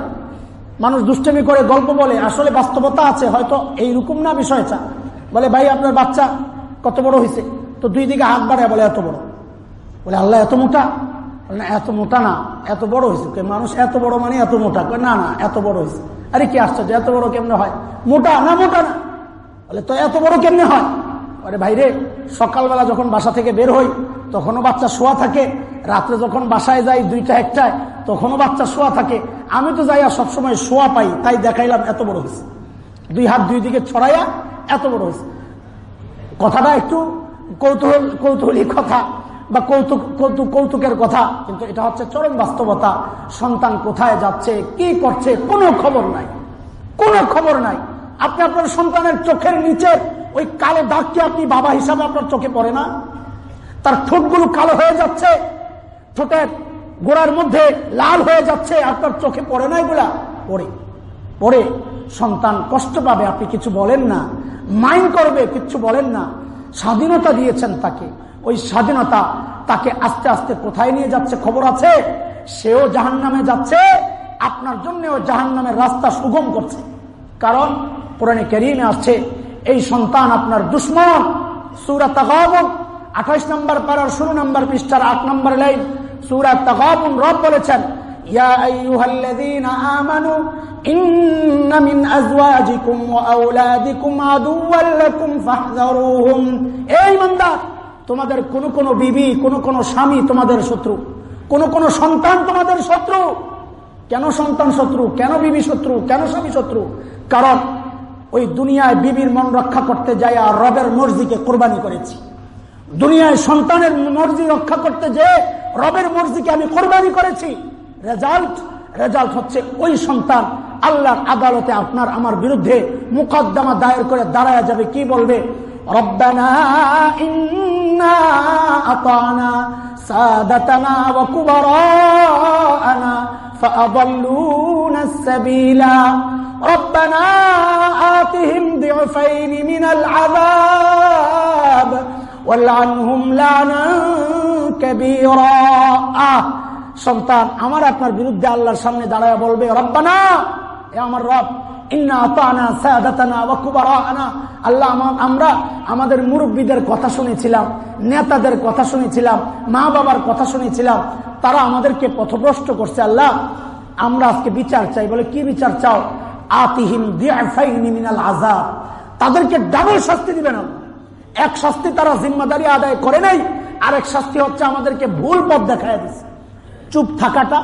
মানুষ দুষ্টমি করে, গল্প বলে, আসলে বাস্তবতা আছে, হয়তো এইরকম না বিষয়টা। বলে, ভাই, আপনার বাচ্চা কত বড় হয়েছে তো দুই দিকে হাত বাড়ায় বলে, এত বড়। বলে, আল্লাহ, এত মোটা? না, এত মোটা না, এত বড় হয়েছে মানুষ এত বড় মানে এত মোটা? না না, এত বড় হয়েছে আরে, কি আশ্চর্য, এত বড় কেমনে হয়? মোটা না মোটা না? বলে, তো এত বড় কেমনে হয়? আরে ভাইরে সকালবেলা যখন বাসা থেকে বের হই, তখনও বাচ্চা শোয়া থাকে। রাত্রে যখন বাসায় যাই দুইটা, একটায়, তখনও বাচ্চা শোয়া থাকে। আমি তো যাইয়া সবসময় শোয়া পাই, তাই দেখাইলাম এত বড় হয়েছে দুই হাত দুই দিকে ছড়াইয়া এত বড় হয়েছে কথাটা একটু কৌতূহল, কৌতূহলী কথা বা কৌতুক কৌতুক কৌতুকের কথা, কিন্তু এটা হচ্ছে চরম বাস্তবতা। সন্তান কোথায় যাচ্ছে, কি করছে, কোনো খবর নাই। কোনো খবর নাই। আপনি আপনার সন্তানের চোখের নিচে ওই কালো দাগকে আপনি বাবা হিসাবে আপনার চোখে পড়ে না? তার ঠোঁটগুলো কালো হয়ে যাচ্ছে, ঠোঁটের গোড়ার মধ্যে লাল হয়ে যাচ্ছে আপনার চোখে পড়ে না এগুলা? পড়ে। পড়ে। সন্তান কষ্ট পাবে, আপনি কিছু বলেন না। মাইন্ড করবে কিছু বলেন না। স্বাধীনতা দিয়েছেন তাকে। ওই স্বাধীনতা তাকে আস্তে আস্তে কোথায় নিয়ে যাচ্ছে খবর আছে? সেও জাহান নামে যাচ্ছে। আপনার জন্যও জাহান নামের রাস্তা সুগম করছে। কারণ পুরানি ক্যারিমে আসছে এই সন্তান আপনার দুশ্মন সুরা তাগাবন আঠাইশ নম্বর পাড়ার ষোলো নম্বর পৃষ্ঠার আট নম্বর লাইন সুরা তাগাবন রব বলেছেন يا أيها الذين آمنوا إن من أزواجكم وأولادكم عدوا لكم فاحذروهم এই মন্দার তোমাদের কোন কোন বিবি কোন কোন স্বামী তোমাদের শত্রু কোন কোন সন্তান তোমাদের শত্রু কেন সন্তান শত্রু কেন বিবি শত্রু কেন স্বামী শত্রু কারণ ওই দুনিয়ায় বিবির মন রক্ষা করতে যাই আর রবের মর্জিকে কোরবানি করেছি। দুনিয়ায় সন্তানের মর্জি রক্ষা করতে যে রবের মর্জিকে আমি কোরবানি করেছি। রেজাল্ট রেজাল্ট হচ্ছে ওই সন্তান আল্লাহর আদালতে আপনার আমার বিরুদ্ধে মুকদ্দমা দায়ের করে দাঁড়ায় যাবে। কি বলবে? রব্বানা ইন্না فأضلونا السبيل ربنا آتهم ضعفين من العذاب والعنهم لعنا كبيرا آه সন্তান আমার আপনার বিরুদ্ধে আল্লাহর সামনে দাঁড়ায় বলবে রব্বানা এ আমার রব আমরা আমাদের কথা শুনেছিলাম, নেতাদের কথা শুনেছিলাম মা বাবার কথা শুনেছিলাম। তারা আমাদেরকে করছে, আল্লাহ, আমরা আজকে বিচার চাই। বলে, কি বিচার চাও? আতিহিম মিনাল আজাব তাদেরকে ডাবল শাস্তি দিবে না। এক শাস্তি তারা জিম্মাদারি আদায় করে নাই, আরেক শাস্তি হচ্ছে আমাদেরকে ভুল পথ দেখায় দিচ্ছে চুপ থাকাটা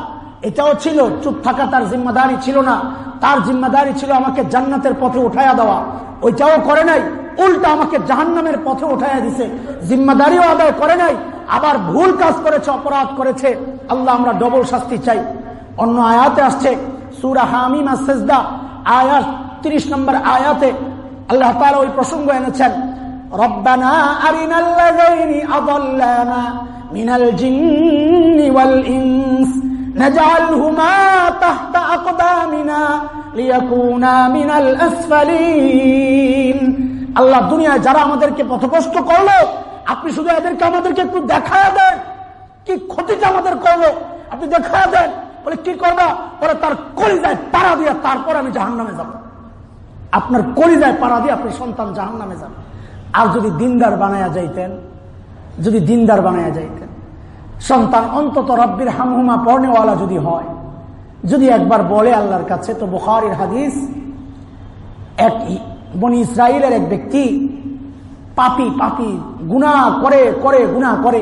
এটাও ছিল, চুপ থাকা তার জিম্মাদারি ছিল না। তার জিম্মাদারি ছিল আমাকে জান্নাতের পথে উঠাইয়া দেওয়া। ওইটাও করে নাই, উল্টা আমাকে জাহান্নামের পথে উঠাইয়া দিছে। জিম্মাদারিও আদায় করে নাই, আবার ভুল কাজ করেছে, অপরাধ করেছে। আল্লাহ, আমরা ডবল শাস্তি চাই। অন্য আয়াতে আসছে, সুরা সেজদা আয়াত তিরিশ নম্বর আয়াতে আল্লাহ তারা ওই প্রসঙ্গ এনেছেন, রব্বানা মিনাল نجعلهما تحت أقدامنا ليكونا من الأسفلين আল্লাহ দুনিয়ায় যারা আমাদেরকে পথভ্রষ্ট করলো আপনি শুধু এদেরকে আমাদেরকে একটু দেখা দেন কি ক্ষতিটা আমাদের করলো আপনি দেখা দেন বলে কি করবা বলে তার কলিজায় পাড়া দিয়ে তারপর আমি জাহান নামে যাব আপনার কলিজায় পাড়া দিয়ে আপনার সন্তান জাহান নামে যাবে আর যদি দিনদার বানায়া যাইতেন যদি দিনদার বানায়া যাইতেন সন্তান, অন্তত রব্বির হামহুমা পড়নেওয়ালা যদি হয়, যদি একবার বলে আল্লাহর কাছে, তো বুখারির হাদিস, এক বনি ইসরায়েলের এক ব্যক্তি পাপি পাপি, গুণা করে করে, গুণা করে,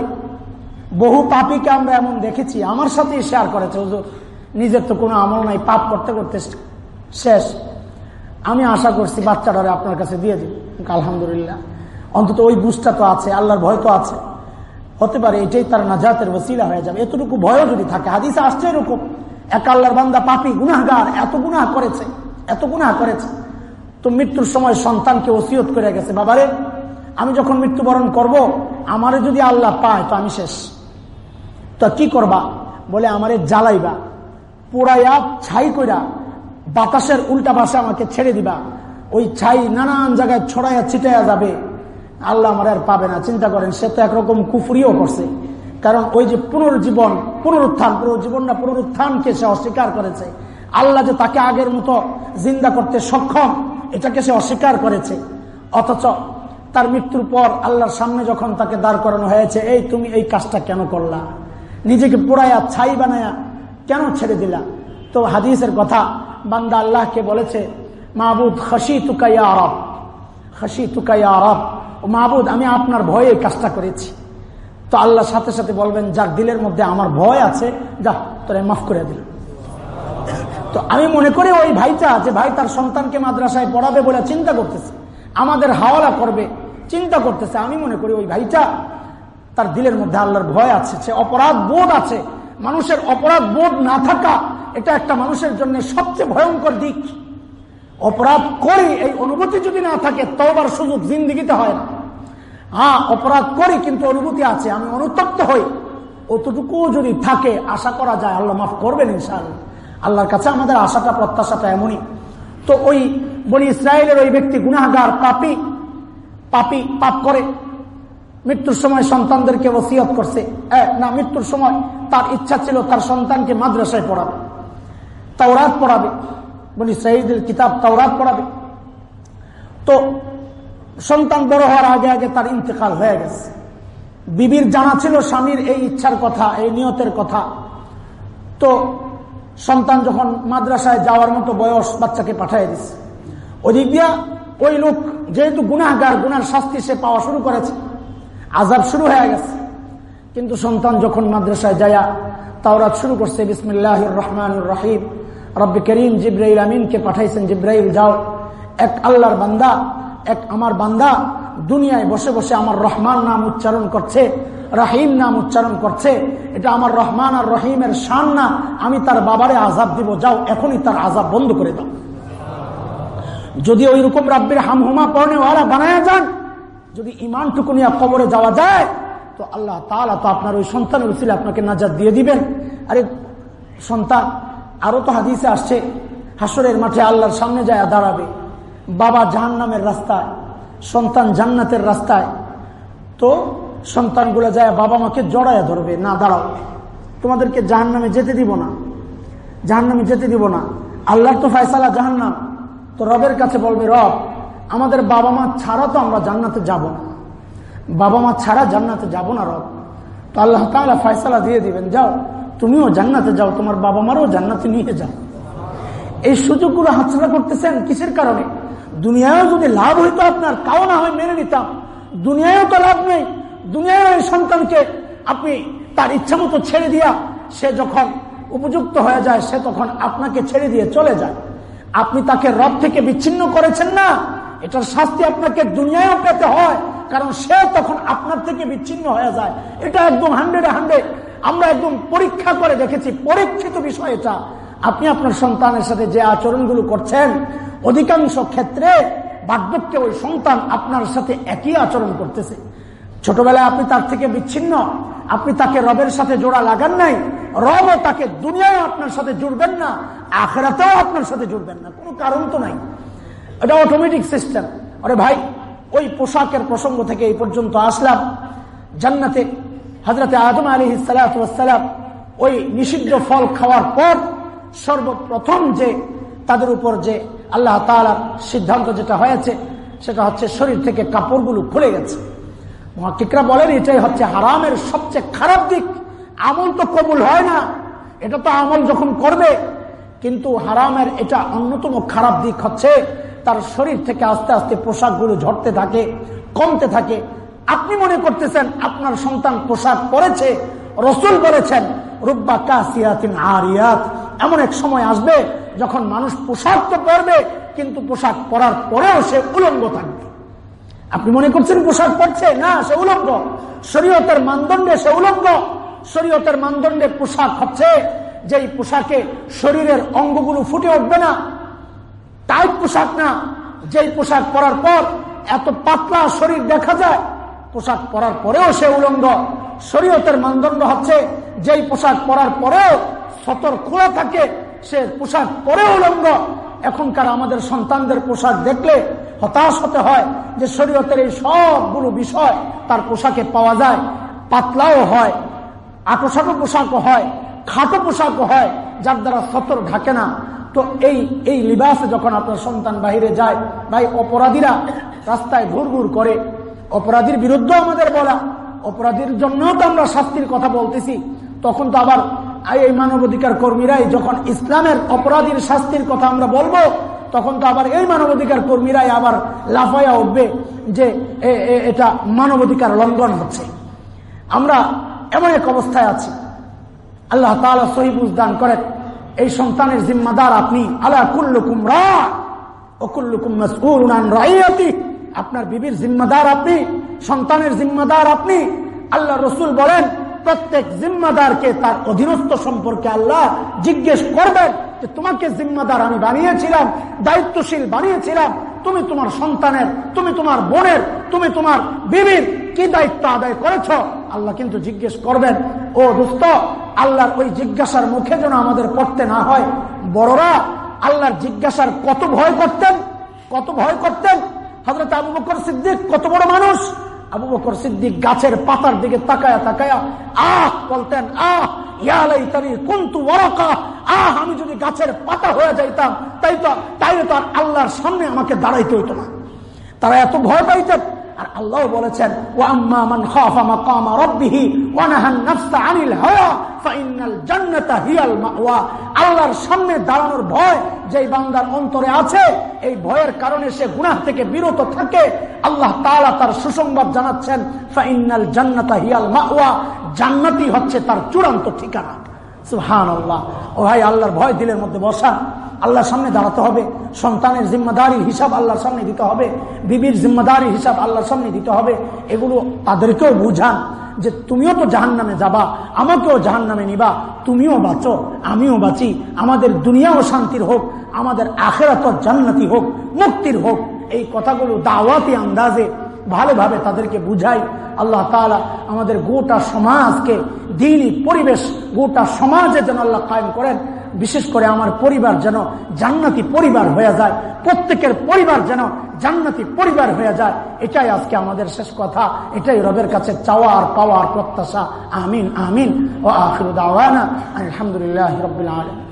বহু পাপিকে আমরা এমন দেখেছি, আমার সাথে শেয়ার করেছে, হুজুর, নিজের তো কোনো আমল নাই, পাপ করতে করতে শেষ। আমি আশা করছি বাচ্চাটারে আপনার কাছে দিয়ে দিই, আলহামদুলিল্লাহ। অন্তত ওই বুঝটা তো আছে, আল্লাহর ভয় তো আছে। হতে পারে এটাই তার নাজাতের ওসিলা হয়ে যাবে। এতটুকু ভয়ও যদি থাকে, হাদিসে আসছে এরকম, এক আল্লাহর বান্দা পাপি, গুনাহগার, এত গুনাহ করেছে, এত গুনাহ করেছে। তো মৃত্যুর সময় সন্তানকে ওসিয়ত করে গেছে, বাবারে, আমি যখন মৃত্যুবরণ করব, আমারে যদি আল্লাহ পায়, তো আমি শেষ। তো কি করবা? বলে, আমারে জ্বালাইবা। পোড়াইয়া, ছাই কইরা, বাতাসের উল্টা পাশে আমাকে ছেড়ে দিবা। ওই ছাই নানান জায়গায় ছড়াইয়া ছিটাইয়া যাবে। আল্লাহ আমার আর পাবে না। চিন্তা করেন, সে তো একরকম কুফুরিও করছে। কারণ ওই যে পুনর্জীবন পুনরুত্থান পুনর্জীবনটা পুনরুত্থানকে সে অস্বীকার করেছে। আল্লাহ যে তাকে আগের মতো জিন্দা করতে সক্ষম, এটাকে সে অস্বীকার করেছে। অথচ তার মৃত্যুর পর আল্লাহর সামনে যখন তাকে দাঁড় করানো হয়েছে, এই তুমি এই কাজটা কেন করলা? নিজেকে পোড়ায়া ছাই বানায়া কেন ছেড়ে দিলা? তো হাদিসের কথা, বান্দা আল্লাহকে বলেছে মাহবুদ খাসি তুকাইয়া আরব খাসি তুকাইয়া আরব মাহবুদ, আমি আপনার ভয়ে কাজটা করেছি। তো আল্লাহ সাথে সাথে বলবেন যার দিলের মধ্যে আমার ভয় আছে। যা, তোরা মাফ করে দিল তো আমি মনে করি ওই ভাইটা যে ভাই তার সন্তানকে মাদ্রাসায় পড়াবে বলে চিন্তা করতেছে, আমাদের হাওয়ালা করবে, চিন্তা করতেছে। আমি মনে করি ওই ভাইটা তার দিলের মধ্যে আল্লাহর ভয় আছে, সে অপরাধ বোধ আছে। মানুষের অপরাধ বোধ না থাকা, এটা একটা মানুষের জন্য সবচেয়ে ভয়ঙ্কর দিক। অপরাধ করি এই অনুভূতি যদি না থাকে তবার সুযোগ জিন্দিগিতে হয় না। হ্যাঁ অপরাধ করি কিন্তু অনুভূতি আছে, আমি অনুতপ্ত হই। অতটুকু যদি থাকে, আশা করা যায়, আল্লাহ মাফ করবেন ইনশাআল্লাহ। আল্লাহর কাছে আমাদের আশাটা, প্রত্যাশাটা এমনই। তো ওই বলি ইসরায়েলের ওই ব্যক্তি গুনাগার পাপি পাপি, পাপ করে। মৃত্যুর সময় সন্তানদেরকে ওসিয়ত করছে। না, মৃত্যুর সময় তার ইচ্ছা ছিল তার সন্তানকে মাদ্রাসায় পড়াবে, তাওরাত পড়াবে। বলি সাইদের কিতাব তাওরাত পড়াবে। তো সন্তান বড় হওয়ার আগে আগে তার ইন্তেকাল হয়ে গেছে। বিবির জানা ছিল স্বামীর এই ইচ্ছার কথা, এই নিয়তের কথা। তো সন্তান যখন মাদ্রাসায় যাওয়ার মতো বয়স বাচ্চাকে পাঠিয়ে দিচ্ছে ওদিক দিয়া ওই লোক যেহেতু গুনাহগার, গুনার শাস্তি সে পাওয়া শুরু করেছে। আজাব শুরু হয়ে গেছে। কিন্তু সন্তান যখন মাদ্রাসায় যায়া তাওরাত শুরু করছে বিসমিল্লাহ রহমান রহিম রব্বি করিম জিব্রাইল আমিনকে পাঠাইছেন, জিব্রাইল, যাও। এক আল্লাহর বান্দা, এক আমার বান্দা দুনিয়ায় বসে বসে আমার রহমান নাম উচ্চারণ করছে, রাহিম নাম উচ্চারণ করছে। এটা আমার রহমান আর রহিমের শান না, আমি তার বাবারে আজাব দিব, যাও, এখনই তার আজাব বন্ধ করে দাও। যদি ওই রকম রাব্বির হামহুমা পড়নেওয়ালা বানায় যান, যদি ইমানটুকু নিয়ে কবরে যাওয়া যায়, তো আল্লাহ তালা তো আপনার ওই সন্তানের উচিলে আপনাকে নাজাদ দিয়ে দিবেন। আরে সন্তান আরও তো হাদিসে আসছে হাসরের মাঠে আল্লাহর সামনে যায় দাঁড়াবে। বাবা জাহান নামের রাস্তায়, সন্তান জান্নাতের রাস্তায়। তো সন্তানগুলো যায় বাবা মাকে জড়াইয়া ধরবে, না, দাঁড়াও, তোমাদেরকে জাহান নামে যেতে দিব না জাহান নামে যেতে দিব না। আল্লাহর তো ফায়সালা জাহান নাম তো রবের কাছে বলবে, রব, আমাদের বাবা মা ছাড়া তো আমরা জান্নাতে যাব না। বাবা মা ছাড়া জান্নাতে যাব না রব। তো আল্লাহ তাহলে ফয়সালা দিয়ে দিবেন, যাও তুমিও জান্নাতে যাও, তোমার বাবা মারও জান্নাতে নিয়ে যাও। এই সুযোগগুলো হাতছাড়া করতেছেন কিসের কারণে? দুনিয়ায় যদি লাভ হইতো আপনার কাও না হয় মেনে নিতাম। দুনিয়ায়ও তো লাভ নেই দুনিয়ায় ওই সন্তানকে আপনি তার ইচ্ছা মতো ছেড়ে দিয়া সে যখন উপযুক্ত হয়ে যায়, সে তখন আপনাকে ছেড়ে দিয়ে চলে যায়। আপনি তাকে রব থেকে বিচ্ছিন্ন করেছেন না, এটার শাস্তি আপনাকে দুনিয়ায়ও পেতে হয়, কারণ সে তখন আপনার থেকে বিচ্ছিন্ন হয়ে যায়। এটা একদম হান্ড্রেড হান্ড্রেড। আমরা একদম পরীক্ষা করে দেখেছি, পরীক্ষিত বিষয় এটা। আপনি আপনার সন্তানের সাথে যে আচরণগুলো করছেন, অধিকাংশ ক্ষেত্রে বার্ধক্যে ওই সন্তান আপনার সাথে একই আচরণ করতেছে। ছোটবেলায় আপনি তার থেকে বিচ্ছিন্ন, আপনি তাকে রবের সাথে জোড়া লাগান নাই, রবও তাকে দুনিয়ায় আপনার সাথে জুড়বেন না, আখেরাতেও আপনার সাথে জুড়বেন না, কোনো কারণ তো নাই। এটা অটোমেটিক সিস্টেম আরে ভাই, ওই পোশাকের প্রসঙ্গ থেকে এই পর্যন্ত আসলাম। জান্নাতে হজরতে আদম আলী সালাম ওই নিষিদ্ধ ফল খাওয়ার পর সর্বপ্রথম যে তাদের উপর যে আল্লাহ তালার সিদ্ধান্ত যেটা হয়েছে, সেটা হচ্ছে শরীর থেকে কাপড়গুলো খুলে গেছে। মহাকিকরা বলেন, এটাই হচ্ছে হারামের সবচেয়ে খারাপ দিক। আমল তো কবুল হয় না। এটা তো আমল যখন করবে, কিন্তু হারামের এটা অন্যতম খারাপ দিক হচ্ছে, তার শরীর থেকে আস্তে আস্তে পোশাকগুলো ঝরতে থাকে, কমতে থাকে। আপনি মনে করতেছেন আপনার সন্তান পোশাক পরেছে, রসুল বলেছেন, রুব্বা কাসিয়াতিন আরিয়াত। এমন এক সময় আসবে যখন মানুষ পোশাক তো পরবে, কিন্তু পোশাক পরার পরেও সে উলঙ্গ থাকবে। আপনি মনে করছেন পোশাক পরছে? না, সে উলঙ্গ। শরীয়তের মানদণ্ডে সে উলঙ্গ। শরীয়তের মানদণ্ডে পোশাক হচ্ছে যেই পোশাকে শরীরের অঙ্গগুলো ফুটে উঠবে না। টাইট পোশাক না। যেই পোশাক পরার পর এত পাতলা শরীর দেখা যায় পোশাক পরার পরেও সে উলঙ্গ। শরীয়তের মানদণ্ড হচ্ছে, যেই পোশাক পরার পরেও সতর খোলা থাকে, সে পোশাক পরে উলঙ্গ। এখনকার আমাদের সন্তানদের পোশাক দেখলে হতাশ হতে হয় যে শরীয়তের এই সবগুলো বিষয় তার পোশাকে পাওয়া যায়, পাতলাও হয় আটোসাটো পোশাকও হয়, খাটো পোশাকও হয়, যার দ্বারা সতর ঢাকে না। তো এই এই লিবাসে যখন আপনার সন্তান বাহিরে যায়, ভাই অপরাধীরা রাস্তায় ঘুর ঘুর করে অপরাধীর বিরুদ্ধে আমাদের বলা, অপরাধীর জন্য তো আমরা শাস্তির কথা বলতেছি। তখন তো আবার এই মানবাধিকার কর্মীরাই যখন ইসলামের অপরাধীর শাস্তির কথা আমরা বলব, তখন তো আবার এই মানবাধিকার কর্মীরাই আবার লাফাইয়া উঠবে যে এটা মানবাধিকার লঙ্ঘন হচ্ছে। আমরা এমন এক অবস্থায় আছি। আল্লাহ তালা সহিবুজ দান করেন, এই সন্তানের জিম্মাদার আপনি আল্লাহ কুল্লুকুম রা, ও কুল্লুকুম রাইয়াতি আপনার বিবির জিম্মাদার আপনি, সন্তানের জিম্মাদার আপনি। আল্লাহ রসুল বলেন, প্রত্যেক জিম্মাদারকে তার অধীনস্থ সম্পর্কে আল্লাহ জিজ্ঞেস করবেন যে, তোমাকে জিম্মাদার আমি বানিয়েছিলাম, দায়িত্বশীল বানিয়েছিলাম, তুমি তোমার সন্তানের, তুমি তোমার বোনের, তুমি তোমার বিবির কি দায়িত্ব আদায় করেছ? আল্লাহ কিন্তু জিজ্ঞেস করবেন, ও দোস্ত, আল্লাহর ওই জিজ্ঞাসার মুখে যেন আমাদের পড়তে না হয়। বড়রা, আল্লাহর জিজ্ঞাসার কত ভয় করতেন, কত ভয় করতেন হজরত আবু বকর সিদ্দিক কত বড় মানুষ? আবু বকর সিদ্দিক গাছের পাতার দিকে তাকায়া তাকায়া, আহ, বলতেন, আহ ইয়ালাই তারি কুন্তু ওরকা আহ, আমি যদি গাছের পাতা হয়ে যাইতাম, তাই তো তাই তো আল্লাহর সামনে আমাকে দাঁড়াইতে হইতো না। তারা এত ভয় পাইতেন। আল্লাহ বলেছেন ও খাফা মাকামা রাব্বিহি ওয়া নাহান নাফসা আনিল হাওয়া ফাইনাল জান্নাতা হিয়াল মাওয়া। আল্লাহর সামনে দাঁড়ানোর ভয় যেই বান্দার অন্তরে আছে, এই ভয়ের কারণে সে গুনাহ থেকে বিরত থাকে। আল্লাহ তাআলা তার সুসংবাদ জানাচ্ছেন ফাইনাল জান্নাতা হিয়াল মাওয়া। জান্নাতি হচ্ছে তার চূড়ান্ত ঠিকানা। সুহান আল্লাহ ও ভাই, আল্লাহর ভয় দিলের মধ্যে বসা। আল্লাহর সামনে দাঁড়াতে হবে। সন্তানের জিম্মাদারির হিসাব আল্লাহর সামনে দিতে হবে। বিবির জিম্মাদারির হিসাব আল্লাহর সামনে দিতে হবে। এগুলো তাদেরকেও বুঝান যে তুমিও তো জাহান নামে যাবা, আমাকেও জাহান নামে নিবা। তুমিও বাঁচো, আমিও বাঁচি। আমাদের দুনিয়াও শান্তির হোক, আমাদের আখেরাত জান্নাতি হোক, মুক্তির হোক। এই কথাগুলো দাওয়াতি আন্দাজে ভালোভাবে তাদেরকে বুঝাই। আল্লাহ তালা আমাদের গোটা সমাজকে দিনই পরিবেশ, গোটা সমাজে যেন আল্লাহ কায়েম করেন। বিশেষ করে আমার পরিবার যেন জান্নাতি পরিবার হয়ে যায়। প্রত্যেকের পরিবার যেন জান্নাতি পরিবার হয়ে যায়। এটাই আজকে আমাদের শেষ কথা। এটাই রবের কাছে চাওয়া আর পাওয়া আর প্রত্যাশা। আমিন আমিন। ও আখির দাওয়ানা আলহামদুলিল্লাহ রবিল আলম